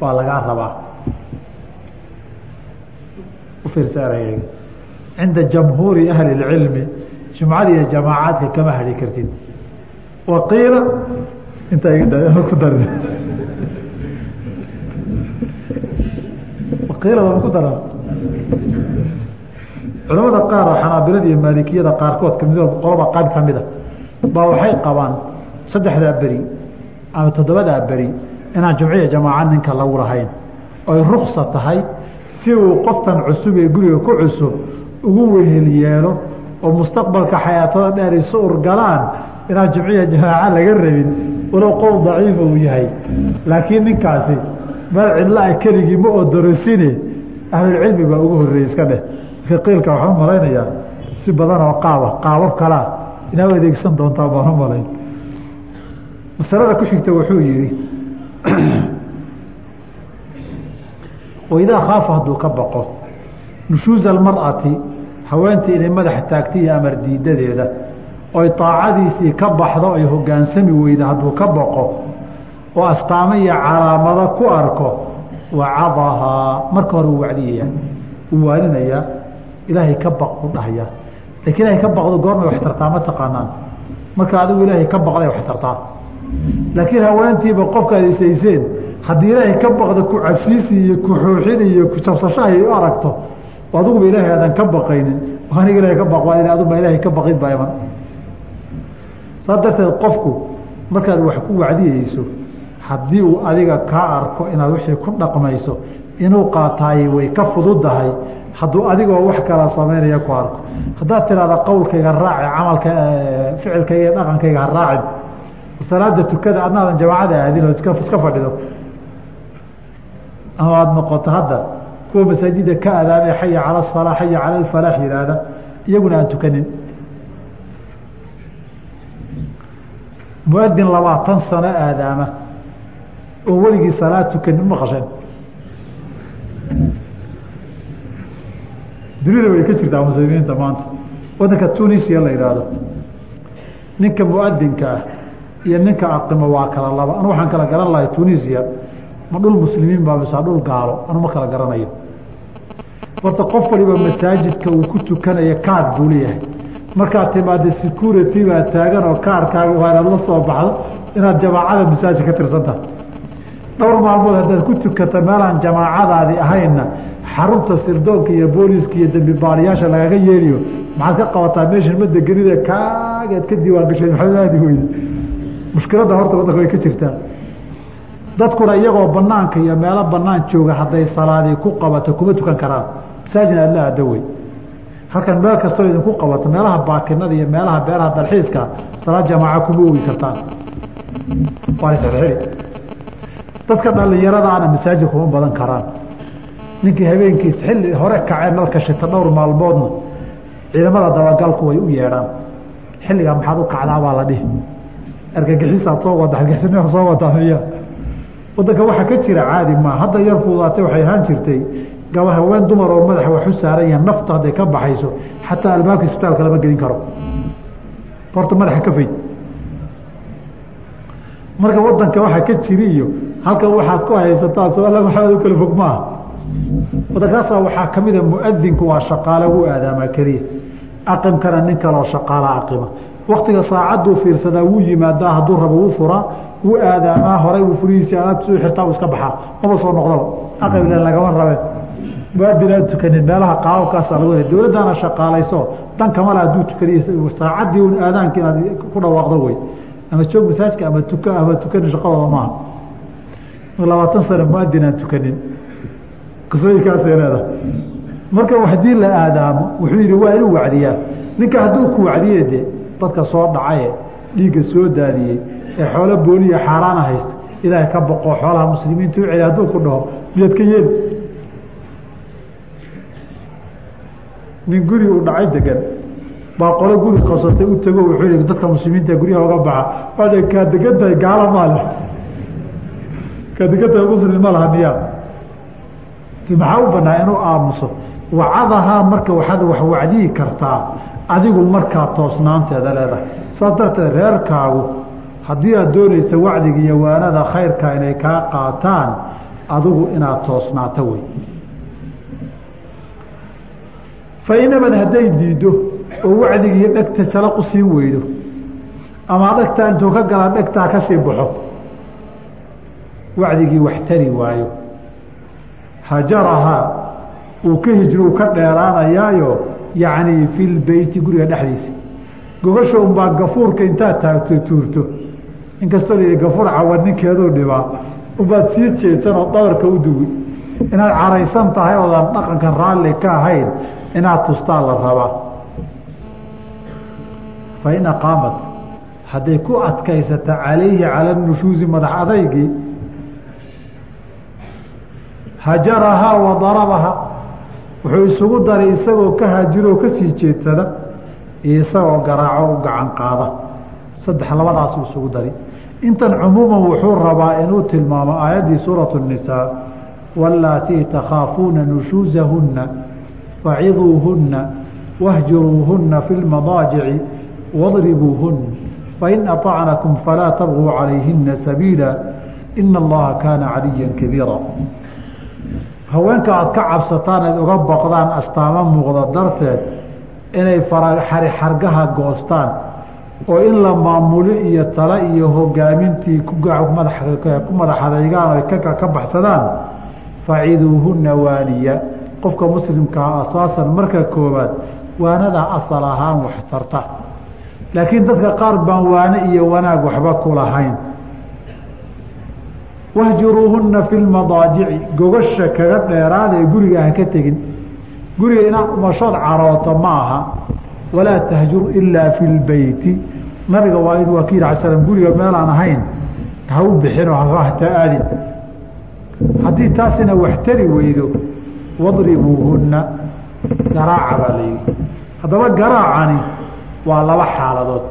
waa lagaa rabaa ufiirsaarayga cinda jamhuuri ahli اlcilmi jumcada iyo jamaacaadka kama hadhi kartid. Waqiila intaa iga ku dar waqiila waa ku dara culamada qaar xanaabilada maalikiyada qaarkood ka mid qolaba qayb kamida baa waxay qabaan saddexdaa beri ama toddobadaa beri inaan jumciya jamaaca ninka lagu lahayn oy ruksa tahay si uu qoftan cusub ee guriga ku cusub ugu wehel yeelo oo mustaqbalka xayaatada dheer isu urgalaan inaan jumciya jamaaca laga rabin walow qowl daciifa uu yahay. Laakiin ninkaasi meel cidlaa keligii ma odorosine ahlulcilmi baa ugu horreeyey iska dheh. Marka qiilka waxaan u malaynayaa si badan oo qaaba qaabab kalaa inaa u adeegsan doontaa baan u malayn. Masalada ku xigta wuxuu yihi waidaa khaafa hadduu ka baqo nushuuza almar'ati haweentii inay madaxa taagta iyo amar diidadeeda oy taacadiisii ka baxdo ay hogaansami weyda hadduu ka baqo oo astaamo iyo calaamado ku arko wacadahaa marka hore uu wacdiyayaa uu waaninayaa ilaahay ka baq u dhahayaa lakiin ilaahay ka baqdo goormay wax tartaa ma taqaanaan. Marka adigu ilaahay ka baqday wax tartaa. Laakiin haweentiiba qofkaad isayseen haddii ilaahay ka baqda ku cabsiisi iyo ku xooxin iyo ku jabsashaha u aragto adiguba ilaahay aadan ka baqaynin aniga ilahay ka baq adugba ilaahay ka baqid baa iman. Saas darteed qofku markaad wax ku wacdiyeyso haddii uu adiga kaa arko inaad wixii ku dhaqmayso inuu qaataay way ka fududahay hadduu adigoo wax kala samaynaya ku arko. Haddaad tiraahda qowlkayga raaci camalka ficilkayga dhaqankayga ha raacin. Salaada tukada adnaadan jamaacada aadin oo iska fadhido ama aada noqoto hadda kuwa masaajida ka adaamay xaya cala asalaa xaya cala alfalaax yihaahda iyaguna aan tukanin. Muadin labaatan sano aadaama oo weligii salaad tukanin maqashan dunida way ka jirtaa muslimiinta maanta. Wadanka tunisia la yidhaahdo ninka muadinka ah iyo ninka aqimo waa kala laba. Anu waxaan kala garan lahay tunisia ma dhul muslimiin baa mise dhul gaalo anu ma kala garanayo. Horta qof waliba masaajidka uu ku tukanayo kaad buu leeyahay. Markaad timaada security baa taagan oo kaarkaaga waa inaad la soo baxdo inaad jamaacada masaajid ka tirsantaha. Dhowr maalmood haddaad ku tukata meelaan jamaacadaadi ahaynna xarunta sirdoonka iyo booliiska iyo dembi baaliyaasha lagaga yeeliyo maxaad ka qabataa meeshan ma degenida kaagaad ka diiwaan gashay maxaad aadi weyde mushkiladda horta waddanka way ka jirtaa dadkuna iyagoo banaanka iyo meelo banaan jooga hadday salaadii ku qabato kuma tukan karaan. Masaajin aad la aada wey halkan meel kastoo idinku qabato meelaha baakinada iyo meelaha beeraha dalxiiska salaad jamaaca kuma ogi kartaan. Waa isxirxiri dadka dhalinyaradaana masaajid kuma badan karaan. Ninkii habeenkiis xilli hore kacee nalka shita dhowr maalmoodna ciidamada dabagalku way u yeedhaan. Xilligaa maxaad u kacdaa baa la dhihi. Argagixisaad soo wada argagixisnima soo wadaa miya wadanka waxaa ka jira caadi maa hadda yar fuudaatay waxay ahaan jirtay gaba haween dumar oo madaxa wax u saaran yaha nafta hadday ka baxayso xataa albaabka isbitaalka lama gelin karo. Horta madaxa ka fayd marka wadanka waxaa ka jiri iyo halkan waxaad ku haysataa soala maxaad u kala fog maaha? Waddankaasaa waxaa ka mida muadinku waa shaqaale wuu aadaamaa keliya. Aqimkana nin kaloo shaqaala aqima. Waktiga saacaduu fiirsadaa wuu yimaadaa hadduu rabo wuu furaa wuu aadaamaa horay aad uu iska baxaa. Maba soo noqdaba aqimle lagama rabe. Muadin aan tukanin meelaha qaababkaasa lagu he dowladdaana shaqaalayso. Danka male hadduu tukadiy saacaddii un aadaanka inaad ku dhawaaqdo wey ama joog masaajka ama tuka ama tukanin shaqadooda maaha labaatan sano muadin aan tukanin. Qisooyinkaasay leedahay. Marka haddii la aadaamo wuxuu yidhi waa inuu wacdiyaa. Ninka hadduu ku wacdiye de dadka soo dhacaye dhiigga soo daadiyey ee xoolo booliya xaaraana haysta. Ilaahay ka boqo xoolaha muslimiinta u celi hadduu ku dhaho miyaad ka yeeli nin guri uu dhacay degan baa qolo guri qabsatay u tago wuxuu dadka muslimiinta guryaha uga baxa waa kaa degan tahay gaala maale kaa degan tahay muslim ma laha miyaa. Maxaa u banaa inuu aamuso? Wacadahaa marka waxaad wax wacdiyi kartaa adigu markaa toosnaanteeda leedahay. Saas darteed reerkaagu haddii aad doonaysa wacdiga iyo waanada khayrka inay kaa qaataan adigu inaad toosnaato wey. Fainabad hadday diiddo oo wacdigiiyo dhegta salaq u sii weydo ama dhegtaa intuu ka gala dhegtaa ka sii baxo wacdigii wax tari waayo. Hajarahaa uu ka hijruu ka dheeraanayaayo yacnii fi lbeyti guriga dhexdiisa. Gogasha unbaa gafuurka intaad tuurto inkastoo la yihi gafuur cawar ninkeeduu dhibaa unbaad sii jeedsan oo dabarka u duwi. Inaad caraysan tahay oodaan dhaqankan raalli ka ahayn inaad tustaa la rabaa fa in hadday ku adkaysata calayhi cala nushuusi madax adaygii hajarahaa wa darabaha wuxuu isugu daray isagoo ka haajiroo ka sii jeedsada iyo isagoo garaaco u gacan qaada. Saddex labadaasuu isugu dari intan cumuuman wuxuu rabaa inuu tilmaamo aayaddii suuratu الnisaa wاllaatii takhaafuuna nushuusahunna faciduuhunna wahjuruuhunna fi lmadaajici wadribuuhun fain aطacnakum falaa tabguu calayhina sabiila ina allaha kaana caliya kabiira haweenka aad ka cabsataan aad uga boqdaan astaamo muuqda darteed inay xargaha goostaan oo in la maamulo iyo tale iyo hogaamintii ku madax adaygaan oy ka baxsadaan faciduuhunna waaniya qofka muslimkaa asaasan marka koobaad waanadaa asal ahaan wax tarta. Laakiin dadka qaar baan waane iyo wanaag waxba ku lahayn. Wahjuruuhunna fi lmadaajici gogasha kaga dheeraada ee guriga aan ka tegin. Guriga inaad umashood carooto ma aha walaa tahjur ilaa fi lbeyti. Nabiga waa waa yidhi ala slam guriga meelaan ahayn ha u bixin oo hata aadin. Haddii taasina wax tari weydo wadribuuhunna garaaca baa layidhi haddaba garaacani waa laba xaaladood.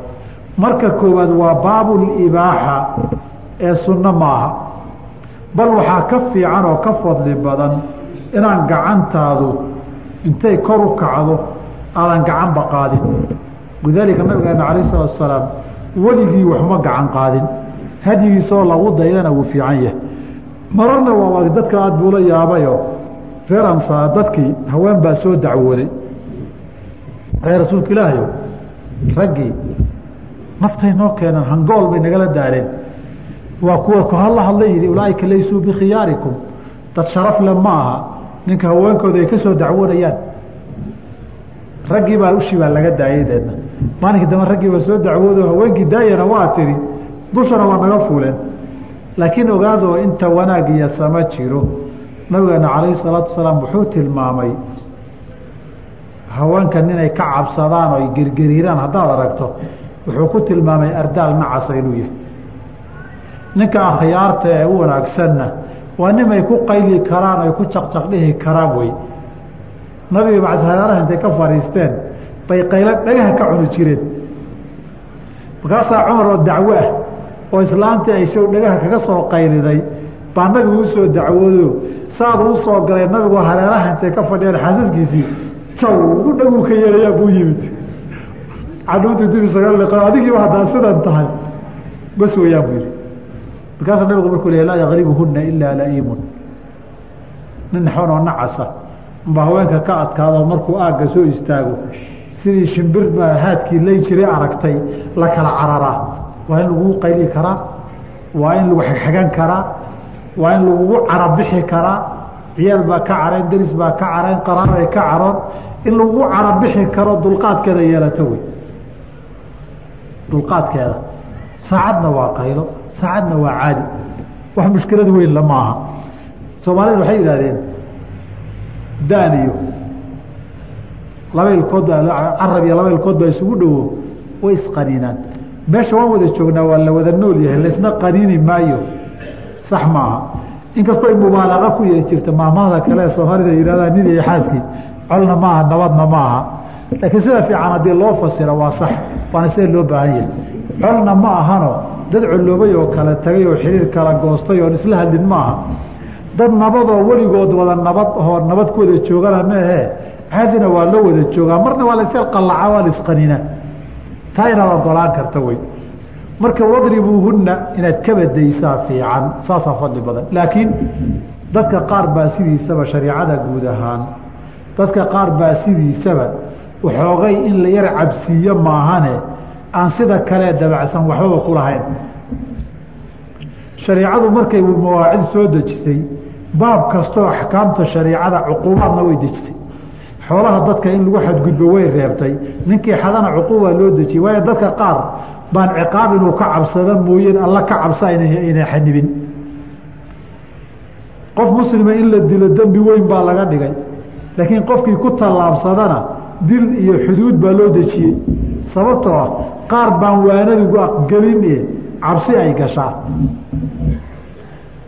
Marka koowaad waa baabulibaaxa ee sunno maaha. Bal waxaa ka fiican oo ka fadli badan inaan gacantaadu intay kor u kacdo aadan gacanba qaadin. Lidaalika nabigeena calayh salaatu asalaam weligii waxma gacan qaadin. Hadyigiisoo lagu daydana wuu fiican yahay. Mararna waa dadka aada buula yaabayo. Reer ansaar dadkii haween baa soo dacwooday. Ee rasuulka ilaahayo raggii naftay noo keenan hangool bay nagala daareen. Waa kuwa kahalla hadla yidhi ulaaika laysuu bikhiyaarikum dad sharafle ma aha. Ninka haweenkooda ay ka soo dacwoonayaan raggii baa ushii baa laga daayay deedna. Maalinkii dambe raggii baa soo dacwoodo haweenkii daayana waa tiri dushana waa naga fuuleen. Laakiin ogaadoo inta wanaag iyo sama jiro nabigeena calayhi salaatu wasalaam wuxuu tilmaamay haweenkan inay ka cabsadaan oo ay gergeriiraan haddaad aragto wuxuu ku tilmaamay ardaal nacasa inuu yahay ninka akhyaarta ee u wanaagsanna waa nimay ku qayli karaan oy ku jaqjaq dhihi karaan wey nabiga macsahaaraha intay ka fadhiisteen bay qaylo dhagaha ka cuni jireen. Markaasaa cumar oo dacwo ah oo islaantii ay show dhagaha kaga soo qayliday baa nabigu u soo dacwoodo. Saad uu soo galay nabigu hareeraha intay ka fadhiyeen xaasaskiisii jaw u dhaguu ka yeelayaa buu yimid. Liqo adigiiba haddaa sidan tahay. Bas weyaan buu yihi markaasaa nabigu markuu lehy laa yakribuhuna ilaa laiimun nin xon oo nacasa umbaa haweenka ka adkaado markuu aagga soo istaago. Sidii shimbir haadkii lay jiray aragtay la kala cararaa waa in lagugu qayli karaa waa in lagu xagxagan karaa waa in lagugu carabixi karaa ciyaal baa ka carayn deris baa ka carayn qaraabay ka caroon. In lagugu carabixi karo dulqaadkeeda yeelato wey. Dulqaadkeeda. Saacadna waa qaylo saacadna waa caadi. Wax mushkilad weyn la maaha. Soomaalida waxay yidhahdeen daan iyo laba ilkood carab iyo laba ilkood baa isugu dhowo way isqaniinaan meesha waan wada joognaa waa la wada nool yahay laysna qaniini maayo. Sax maaha inkastoo mubaalaqa ku yee jirta maamahda kale soomaalida yidhahdaan nin iyo xaaskii colna maaha nabadna maaha laakiin sida fiican haddii loo fasiro waa sax waana sida loo baahan yahay. Colna ma ahano dad colloobay oo kale tagay oo xiriir kala goostay oon isla hadlin ma aha dad nabadoo weligood wada nabad oo nabad ku wada joogana maahe caadina waa la wada joogaa marna waa laysel qallaca waa laisqanina taa inaad ogolaan karta wey. Marka wadribuuhunna inaad ka badaysaa fiican saasaa fadli badan. Laakiin dadka qaar baa sidiisaba shariicada guud ahaan dadka qaar baa sidiisaba waxoogay in la yar cabsiiyo maahane aan sida kalee dabacsan waxbaba ku lahayn. Markay mawaacid soo dejisay baab kastoo axkaamta shariicada cuquubaadna way dejisay xoolaha dadka in lagu xadgudbo way reebtay. Ninkii xadana cuquuba loo dejiyey waayo dadka qaar baan ciqaab inuu ka cabsado mooyeen alla ka cabsa inay xanibin qof muslima in la dilo dembi weyn baa laga dhigay. Laakiin qofkii ku tallaabsadana dil iyo xuduud baa loo dejiyey sababtoo ah qaar baan waanadigu aqgelin cabsi ay gashaa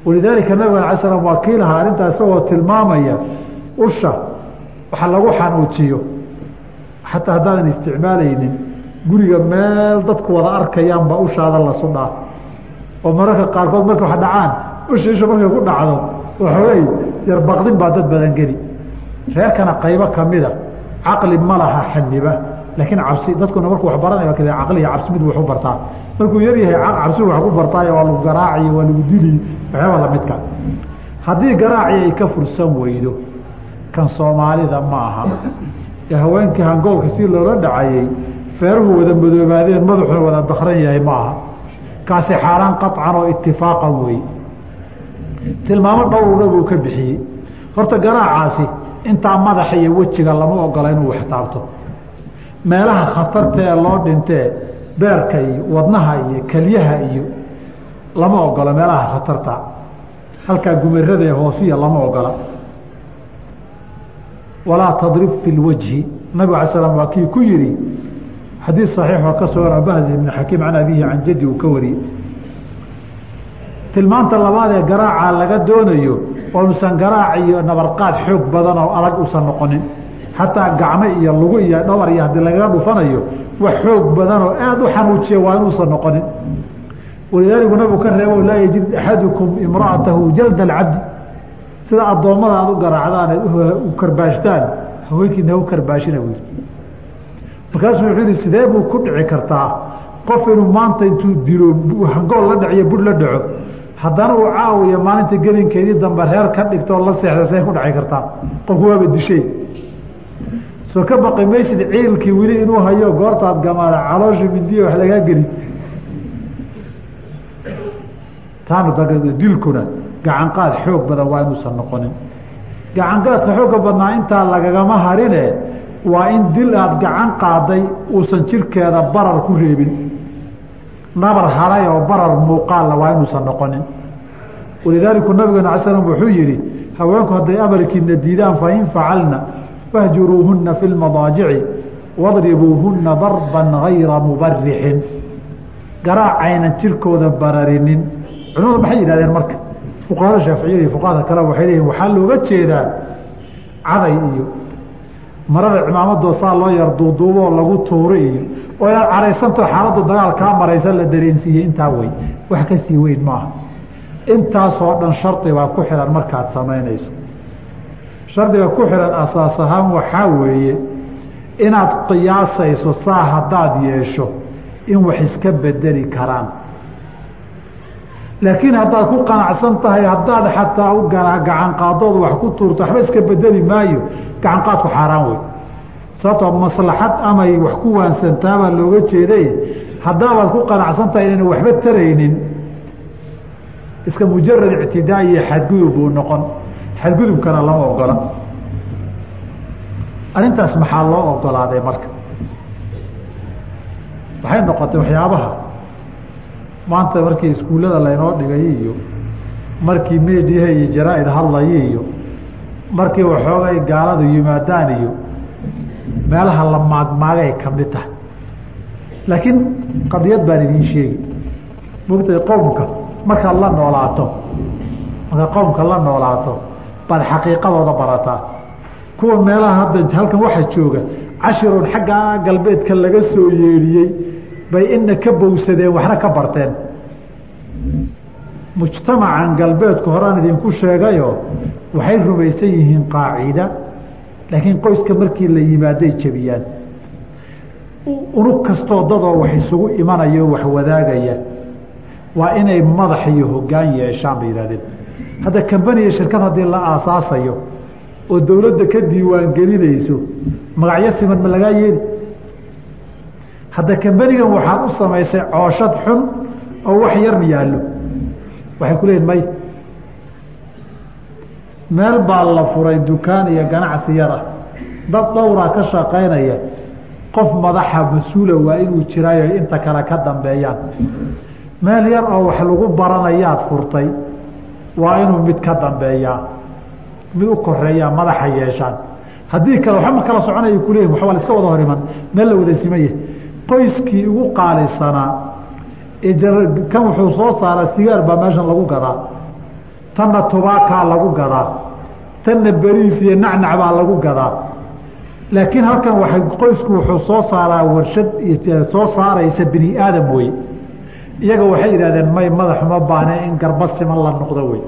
walidaalika nabiga ala slam waa kii lahaa arrintaa isagoo tilmaamaya usha waxa lagu xanuujiyo xataa haddaadan isticmaalaynin guriga meel dadku wada arkayaan baa ushaada la sudhaa oo mararka qaarkood markay wax dhacaan usha isha markay ku dhacdo waxoogay yar baqdin baa dad badan geli reerkana qaybo kamida caqli ma laha xaniba laakiin cabsi dadkuna markuu wax baranaya caqli iyo cabsi mid waxu bartaa markuu yar yahay cabsi wax ku bartaayo waa lagu garaaciyo waa lagu dili waxyaaba lamidka haddii garaaci ay ka fursan weydo kan soomaalida ma aha. Ee haweenkii hangoolka si loola dhacayey feeruhu wada madoobaadeen madaxuna wada dakran yahay ma aha. Kaasi xaaraan qaطcan oo itifaaqan wey. Tilmaamo dhowrna buu ka bixiyey. Horta garaacaasi intaa madaxa iyo wejiga lama ogola inuu wax taabto. Meelaha khatarta ee loo dhintee beerka iyo wadnaha iyo kelyaha iyo lama ogola meelaha khatarta. Halkaa gumarada ee hoosiya lama ogola. Walaa tadrib fi lwajhi nabig ala slam waa kii ku yihi xadiid saxiixoo ka sugan abahz ibn xakiim can abihi can jaddi uu ka wariyey. Tilmaanta labaad ee garaaca laga doonayo oonusan garaac iyo nabarqaad xoog badan oo adag usan noqonin. Xataa gacmo iyo lugu iyo dhabar iyo haddii lagaga dhufanayo wax xoog badan oo aada u xanuujiya waa inuusan noqonin. Walidaaligu nabigu ka reebo laa yajid axadukum imra'atahu jalda alcabdi sida addoommada aad u garaacdaan u karbaashtaan haweenkiina ha u karbaashina wi markaasuu wuxuu yihi sidee buu ku dhici kartaa qof inuu maanta intuu dilo hangool la dhaciyo bur la dhaco? Haddana uu caawiya maalinta gelinkeedii dambe reer ka dhigtoo la seexda see ku dhaci kartaa. Qofku waaba dishay soo ka baqi maysid ciilkii weli inuu hayo goortaad gamaada caloosha mindiya wax lagaa geli. Taanu dilkuna gacanqaad xoog badan waa inuusan noqonin. Gacanqaadka xoogga badnaa intaa lagagama harine waa in dil aad gacan qaaday uusan jirkeeda barar ku reebin. Nabar haray oo barar muuqaalla waa inuusan noqonin. Walidaaliku nabigeena ala slam wuxuu yihi haweenku hadday amarkiina diidaan fain facalna fahjuruuhuna fi lmadaajici wadribuuhuna darban gayra mubarixin garaacaynan jirkooda bararinin culimadu maxay yidhahdeen marka fuqahada shaaficiyada iyo fuqahada kale waxay leeyihiin waxaa looga jeedaa caday iyo marada cimaamadoo saa loo yar duuduuboo lagu tuuro iyo oo inaad caraysantao xaaladdu dagaal kaa maraysa la dareensiiyey intaa wey wax ka sii weyn maaha intaasoo dhan shardi baa ku xihan markaad samaynayso shardiga ku xihan asaas ahaan waxaa weeye inaad qiyaasayso saa haddaad yeesho in wax iska bedeli karaan. Laakiin haddaad ku qanacsan tahay haddaad xataa u gacan qaadood wax ku tuurto waxba iska bedeli maayo gacan qaadku xaaraan wey sababtoo maslaxad amay wax ku waansantaabaa looga jeeday? Haddaabaad ku qanacsan tahay inayna waxba taraynin iska mujarad ictidaa iyo xadgudub buu noqon xadgudubkana lama ogola. Arrintaas maxaa loo ogolaaday marka? Waxay noqotay waxyaabaha. Maanta markii iskuullada laynoo dhigay iyo markii mediaha iyo jaraa-id hadlaya iyo markii waxoogay gaaladu yimaadaan iyo meelaha la maagmaagay ka mid tahay laakiin qadiyad baan idiin sheegi mogtay qowmka markaad la noolaato markaad qowmka la noolaato baad xaqiiqadooda barataa. Kuwa meelaha hadda halkan waxaa jooga cashiroon xaggaa galbeedka laga soo yeedhiyey bay ina ka bowsadeen waxna ka barteen. Mujtamacan galbeedku horaan idinku sheegayo waxay rumaysan yihiin qaacida laakiin qoyska markii la yimaaday jebiyaan. Unug kastoo dadoo wax isugu imanaya oo wax wadaagaya waa inay madax iyo hoggaan yeeshaan bay yidhahdeen hadda kambaniya shirkad haddii la aasaasayo oo dowladda ka diiwaangelinayso magacyo siman ma lagaa yeeli hadda kambanigan waxaad u samaysay cooshad xun oo wax yar yaallo. Waxay ku leeyihiin may meel baa la furay dukaan iyo ganacsi yara dad dhowraa ka shaqaynaya. Qof madaxa mas'uula waa inuu jiraayo inta kale ka dambeeyaan meel yar oo wax lagu baranayaad furtay waa inuu mid ka dambeeyaa mid u koreeyaa madaxa yeeshaan. Haddii kale waxba ma kala soconaya kuleeyihin wax waa la iska wada hor meel la wada simaya qoyskii ugu qaalisanaa kan wuxuu soo saaraa sigaar baa meeshan lagu gadaa. Tanna tubaakaa lagu gadaa. Tanna beriis iyo nacnac baa lagu gadaa. Laakiin halkan waay qoysku wuxuu soo saaraa warshad soo saaraysa bini aadam wey iyaga waxay yidhahdeen may madaxuma baane in garba siman la noqdo wey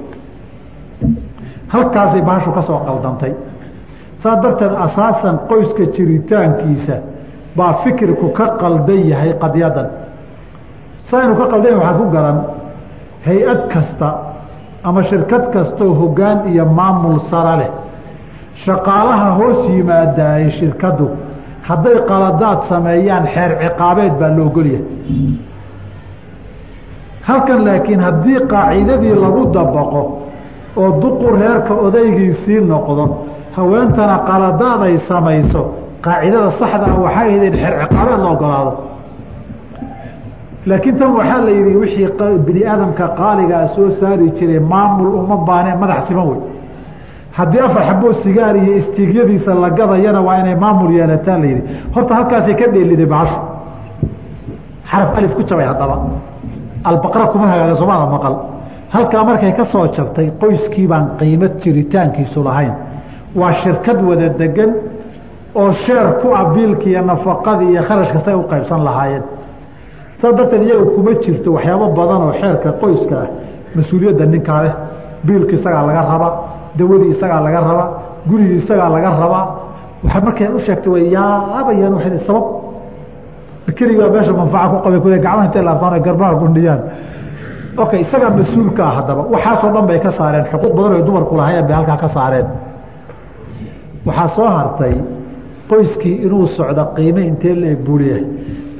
halkaasay baashu ka soo qaldantay. Saas darteed asaasan qoyska jiritaankiisa baa fikirku ka qaldan yahay qadyadan. Saynu ka qaldan yahay waxaad ku garan hay'ad kasta ama shirkad kastoo hoggaan iyo maamul sara leh shaqaalaha hoos yimaadaay shirkaddu hadday qaladaad sameeyaan xeer ciqaabeed baa la ogolyahay halkan laakiin haddii qaacidadii lagu dabaqo oo duqu reerka odaygiisii noqdo haweentana qaladaad ay samayso qaacidada saxda ah waxay ahayd in xeer ciqaabeed la ogolaado laakiin tan waxaa la yidhi wixii bini aadamka qaaligaa soo saari jiray maamul uma baaneen madax siman wey haddii afar xaboo sigaar iyo istiigyadiisa la gadayana waa inay maamul yeelataa la yidhi. Horta halkaasay ka dheeliday baashu xaraf alif ku jabay haddaba albaqra kuma hagaaga soomada maqal. Halkaa markay ka soo jabtay qoyskii baan qiimad jiritaankiisu lahayn. Waa shirkad wada degan oo sheer ku ah biilkii iyo nafaqadii iyo kharash kastay u qaybsan lahaayeen. Saa darteed iyaga kuma jirto waxyaabo badan oo xeerka qoyska ah. Mas'uuliyadda ninkaa leh biilki isagaa laga rabaa dawadii isagaa laga rabaa gurigii isagaa laga rabaa markay u sheegtay waa sabab keligaa meesha manfaca ku qabay kuda gacmaha intay laabtaan garbaha gundhiyaan okay isagaa mas'uulka ah haddaba waxaasoo dhan bay ka saareen xuquuq badan oo dumarku lahaayeen bay halkaa ka saareen. Waxaa soo hartay qoyskii inuu socdo qiime intee la eg buuliyahay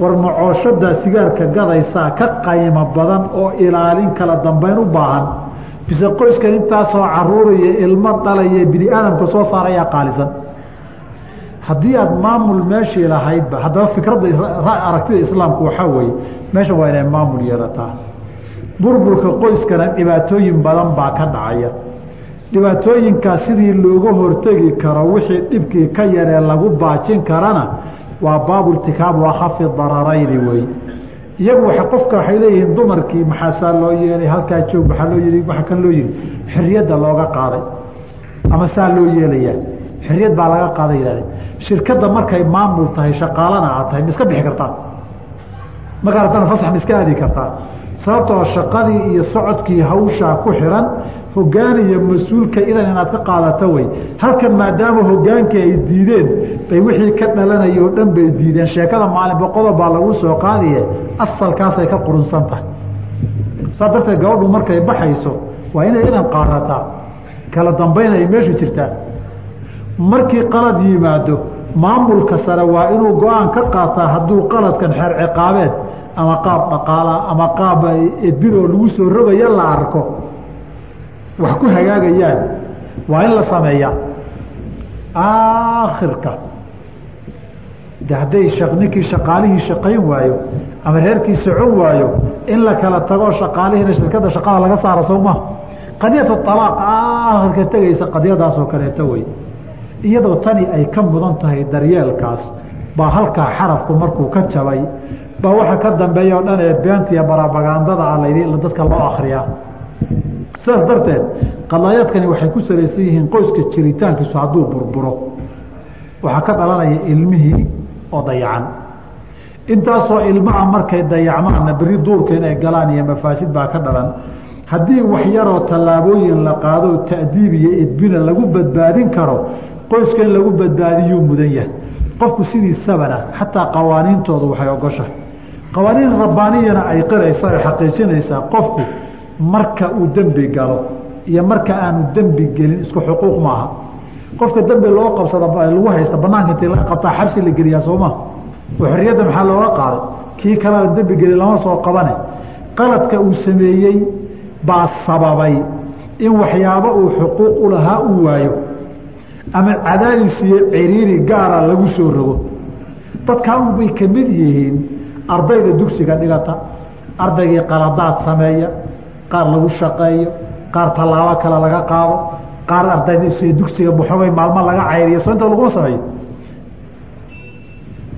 war macooshada sigaarka gadaysaa ka qaymo badan oo ilaalin kala dambeyn u baahan. Bise qoyskan intaasoo caruuraya ilmo dhalaya bini aadamka soo saarayaa qaalisan haddii aad maamul meeshii lahaydba haddaba fikradda aragtida islaamku waxaa weeye meesha waa inay maamul yeelataa burburka qoyskana dhibaatooyin badan baa ka dhacaya. Dhibaatooyinkaas sidii looga hortegi karo wixii dhibkii ka yaree lagu baajin karana waa baabu irtikaabu akhafi dararayni wey iyagu wa qofka waxay leeyihiin dumarkii maxaasaa loo yeelay halkaa joog maxaa loo yii waaa kan loo yihi xorriyadda looga qaaday. Ama saa loo yeelayaa xorriyad baa laga qaaday yihahdeen shirkadda markay maamul tahay shaqaalana aad tahay ma iska bixi kartaa? Markaa haddana fasax ma iska aadi kartaa? Sababtoo shaqadii iyo socodkii hawshaa ku xiran hogaan iyo mas'uulka idan inaad ka qaadato wey halkan maadaama hogaankii ay diideen bay wixii ka dhalanaya oo dhan bay diideen. Sheekada maalinba qodob baa lagu soo qaadiye asalkaasay ka qurunsan tahay. Saa darteed gabadhu markay baxayso waa inay idan qaadataa kala dambayn ay meeshu jirtaa. Markii qalad yimaado maamulka sare waa inuu go'aan ka qaataa hadduu qaladkan xeer ciqaabeed ama qaab dhaqaala ama qaab edbin oo lagu soo rogaya la arko. Wax ku hagaagayaan. Waa in la sameeyaa aakhirka. De hadday ninkii shaqaalihii shaqayn waayo ama reerkii socon waayo in la kala tago shaqaalihiina shirkadda shaqada laga saara sow maha qadiyat alaaq aakhirka tegaysa qadiyadaasoo kaleeto wey iyadoo tani ay ka mudan tahay daryeelkaas. Baa halkaa xarafku markuu ka jabay baa waxa ka dambeeya oo dhan ee beenta iyo barabagandada a layidhi dadka loo akriyaa sidaas darteed qadaayaadkani waxay ku salaysan yihiin qoyska jiritaankiisu hadduu burburo. Waxaa ka dhalanaya ilmihii oo dayacan intaasoo ilmaha markay dayacmaanna beri duurka inay galaan iyo mafaasid baa ka dhalan. Haddii wax yaroo tallaabooyin la qaadoo ta'diib iyo edbina lagu badbaadin karo qoyska in lagu badbaadiyuu mudan yahay. Qofku sidiisabana xataa qawaaniintoodu waxay ogoshahay. Qawaaniin rabbaaniyana ay qiraysa ay xaqiijinaysaa qofku marka uu dembi galo iyo marka aanu dembi gelin isku xuquuq maaha. Qofka dembi loo qabsada lagu haysta banaanka intii laga qabtaa xabsi la geliyaa sooma oo xorriyadda maxaa looga qaaday? Kii kalena dembi gelin lama soo qabane. Qaladka uu sameeyey baa sababay in waxyaabo uu xuquuq u lahaa uu waayo ama cadaadis iyo ciriiri gaara lagu soo rogo. Dadkaa unbay ka mid yihiin ardayda dugsiga dhigata ardaygii qaladaad sameeya qaar lagu shaqeeyo qaar tallaabo kale laga qaado qaar ardayda dugsiga buxogay maalmo laga cayriyo so inta laguma sameeyo.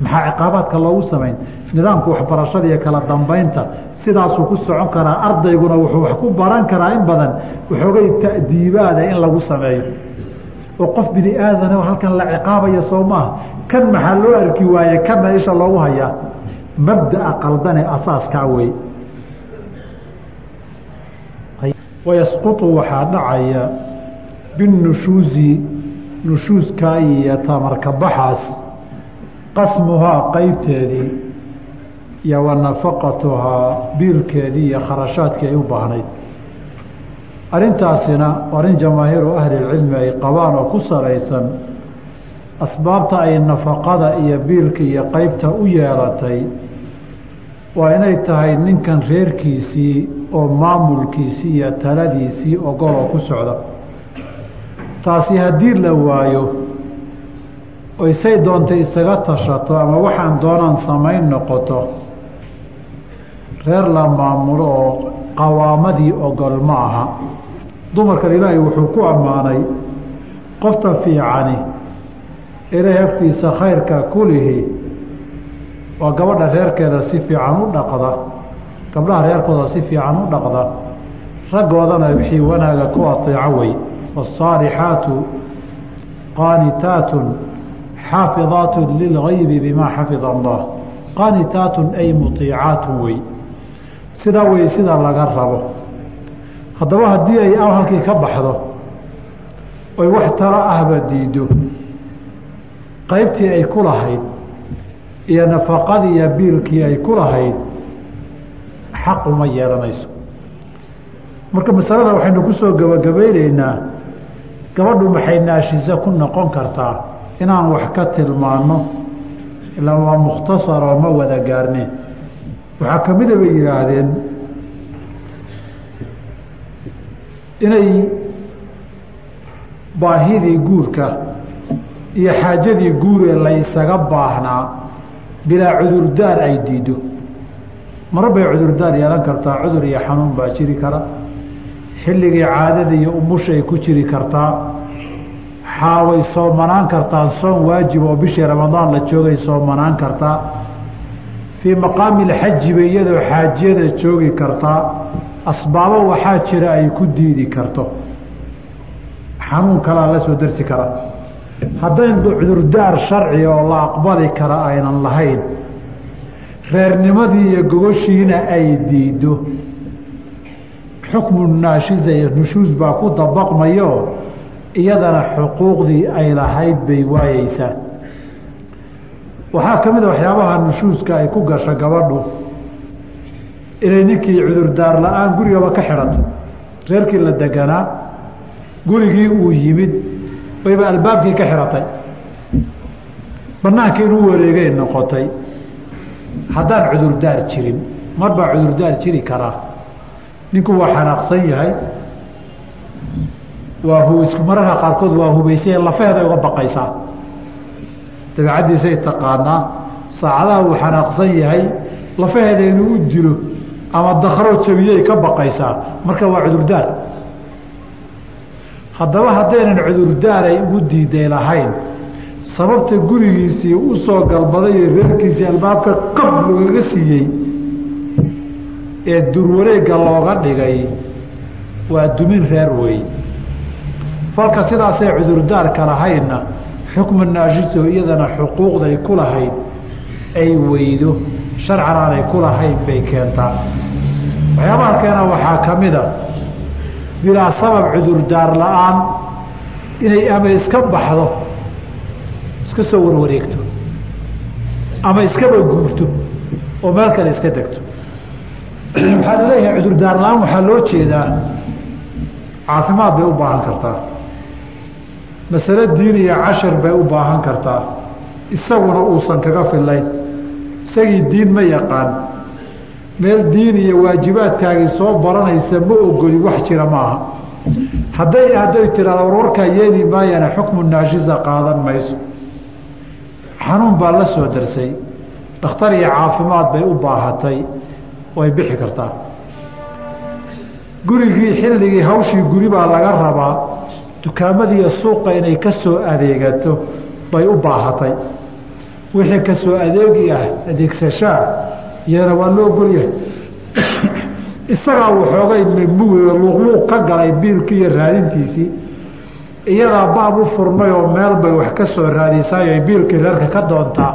Maxaa ciqaabaadka loogu samayn nidaamka waxbarashada iyo kala dambaynta sidaasuu ku socon karaa ardayguna wuxuu wax ku baran karaa in badan waxoogay ta'diibaada in lagu sameeyo oo qof bini aadana halkan la ciqaabaya soo maaha. Kan maxaa loo arki waaye? Kana isha loogu hayaa? Mabdaa qaldane asaaskaa wey wayasqutu waxaa dhacaya binushuusi nushuuskaa iyo tamarka baxaas. Qasmuhaa qeybteedii iyo wa biilkeedii iyo kharashaadkii ay u baahnayd arrintaasina arrin jamaahiiru ahlilcilmi ay qabaan oo ku salaysan asbaabta ay nafaqada iyo biilka iyo qeybta u yeelatay. Waa inay tahay ninkan reerkiisii oo maamulkiisii iyo taladiisii ogoloo ku socda. Taasi haddii la waayo oy say doontay isaga tashato ama waxaan doonaan samayn noqoto reer la maamulo oo qawaamadii ogol ma aha dumarkan ilaahay wuxuu ku ammaanay qofta fiicani ilaahay agtiisa khayrka kulihi waa gabadha reerkeeda si fiican u dhaqda gabdhaha reerkooda si fiican u dhaqda. Raggoodana wixii wanaaga ku ateeco wey faasaalixaatu qaanitaatun xaafidaatun lilgaybi bimaa xafida allah. Qaanitaatun ay muiicaatun wey sidaa wey sida laga rabo haddaba haddii ay halkii ka baxdo oy wax talo ahba diido. Qaybtii ay ku lahayd iyo nafaqadii iyo biilkii ay ku lahayd xaq uma yeelanayso. Marka masalada waxaynu ku soo gabadhu maxay naashiso ku noqon kartaa inaan wax ka tilmaano ilaa waa mukhtasar oo ma wada gaarne. Waxaa ka mida bay yidhaahdeen inay baahidii guurka iyo xaajadii guur ee la ysaga baahnaa bilaa cudurdaar ay diido. Mara bay cudurdaar yeelan kartaa? cudur iyo xanuun baa jiri kara. Xilligii caadada iyo umushay ku jiri kartaa. Xaaway soomanaan kartaa soon waajib oo bishii ramadaan la joogay soomanaan kartaa. Fii maqaami lxaji bay iyadoo xaajiyada joogi kartaa asbaabo waxaa jira ay ku diidi karto. Xanuun kalaa la soo darsi kara. Haddayn cudurdaar sharci oo la aqbali kara aynan lahayn reernimadii iyo gogoshiina ay diido xukmu naashiza nushuus baa ku dabaqmayo iyadana xuquuqdii ay lahayd bay waayeysaa waxaa ka mid a waxyaabaha nushuuska ay ku gasho gabadhu inay ninkii cudurdaar la'aan gurigaba ka xidhatay reerkii la deganaa gurigii uu yimid bayba albaabkii ka xidhatay. Banaanka inuu wareegay noqotay haddaan cudurdaar jirin mar baa cudurdaar jiri karaa ninku waa xanaaqsan yahay waa hu mararka qaarkood waa hubaysay lafeheeday uga baqaysaa. Dabeicaddiisay taqaanaa saacadaha uu xanaaqsan yahay lafaheeda inuu u dilo ama dakroo jabiyay ka baqaysaa marka waa cudurdaar. Haddaba haddaynan cudurdaaray ugu diiday lahayn sababta gurigiisii u soo galbaday ee reerkiisii albaabka qab loogaga siiyey ee durwareegga looga dhigay waa dumin reer wey falka sidaasay cudurdaarka lahaydna xukmu naashiso iyadana xuquuqday ku lahayd ay weydo. Sharcan aanay ku lahayn bay keentaa waxyaabaha keena waxaa ka mida bilaa sabab cudurdaar la'aan inay ama iska baxdo iska soo warwareegto ama iskaba guurto oo meel kale iska degto. Waxaa la leeyahay cudurdaar la'aan waxaa loo jeedaa caafimaad bay u baahan kartaa. Masale diin iyo cashar bay u baahan kartaa. Isaguna uusan kaga filayn isagii diin ma yaqaan meel diin iyo waajibaadkaagii soo baranaysa ma ogoli wax jira maaha. Hadday hadday tiraada warwarkaa yeeli maayana xukmu naashiza qaadan mayso. Xanuun baa la soo darsay. Dhakhtar iyo caafimaad bay u baahatay. Way bixi kartaa. Gurigii xilligii hawshii guri baa laga rabaa. Dukaamadiiyo suuqa inay ka soo adeegato bay u baahatay. Wixii ka soo adeegi ah adeegsashaa iyana waa loo ogolyahay isagaa waxoogay mmuwiga luuqluuq ka galay biilkii iyo raadintiisii. Iyadaa baab u furmay oo meel bay wax ka soo raadisaayo ay biilkii reerka ka doontaa.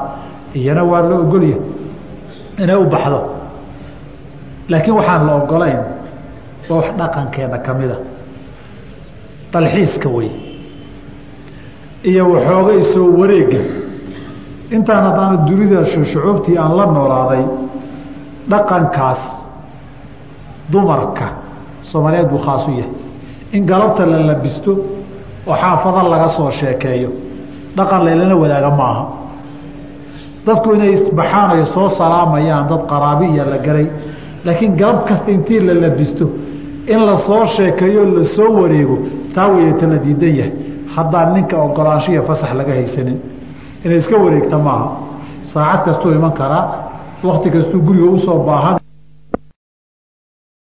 Iyana waa loo ogolyahay inay u baxdo. Laakiin waxaan la ogolayn waa wax dhaqankeena ka mida. Dalxiiska wey iyo waxoogay soo wareega. Intaan haddaana dunida shucuubtii aan la noolaaday dhaqankaas dumarka soomaaliyeed buu khaas u yahay. In galabta la labisto oo xaafado laga soo sheekeeyo dhaqan laylana wadaaga maaha. Dadku inay isbaxaan ay soo salaamayaan dad qaraabi iyo la garay. Laakiin galab kasta intii la labisto in la soo sheekeeyo la soo wareego taa weyata la diidan yahay. Haddaan ninka ogolaanshiya fasax laga haysanin inay iska wareegta maaha. Saacad kastuu iman karaa wakti kastuu guriga u soo baahan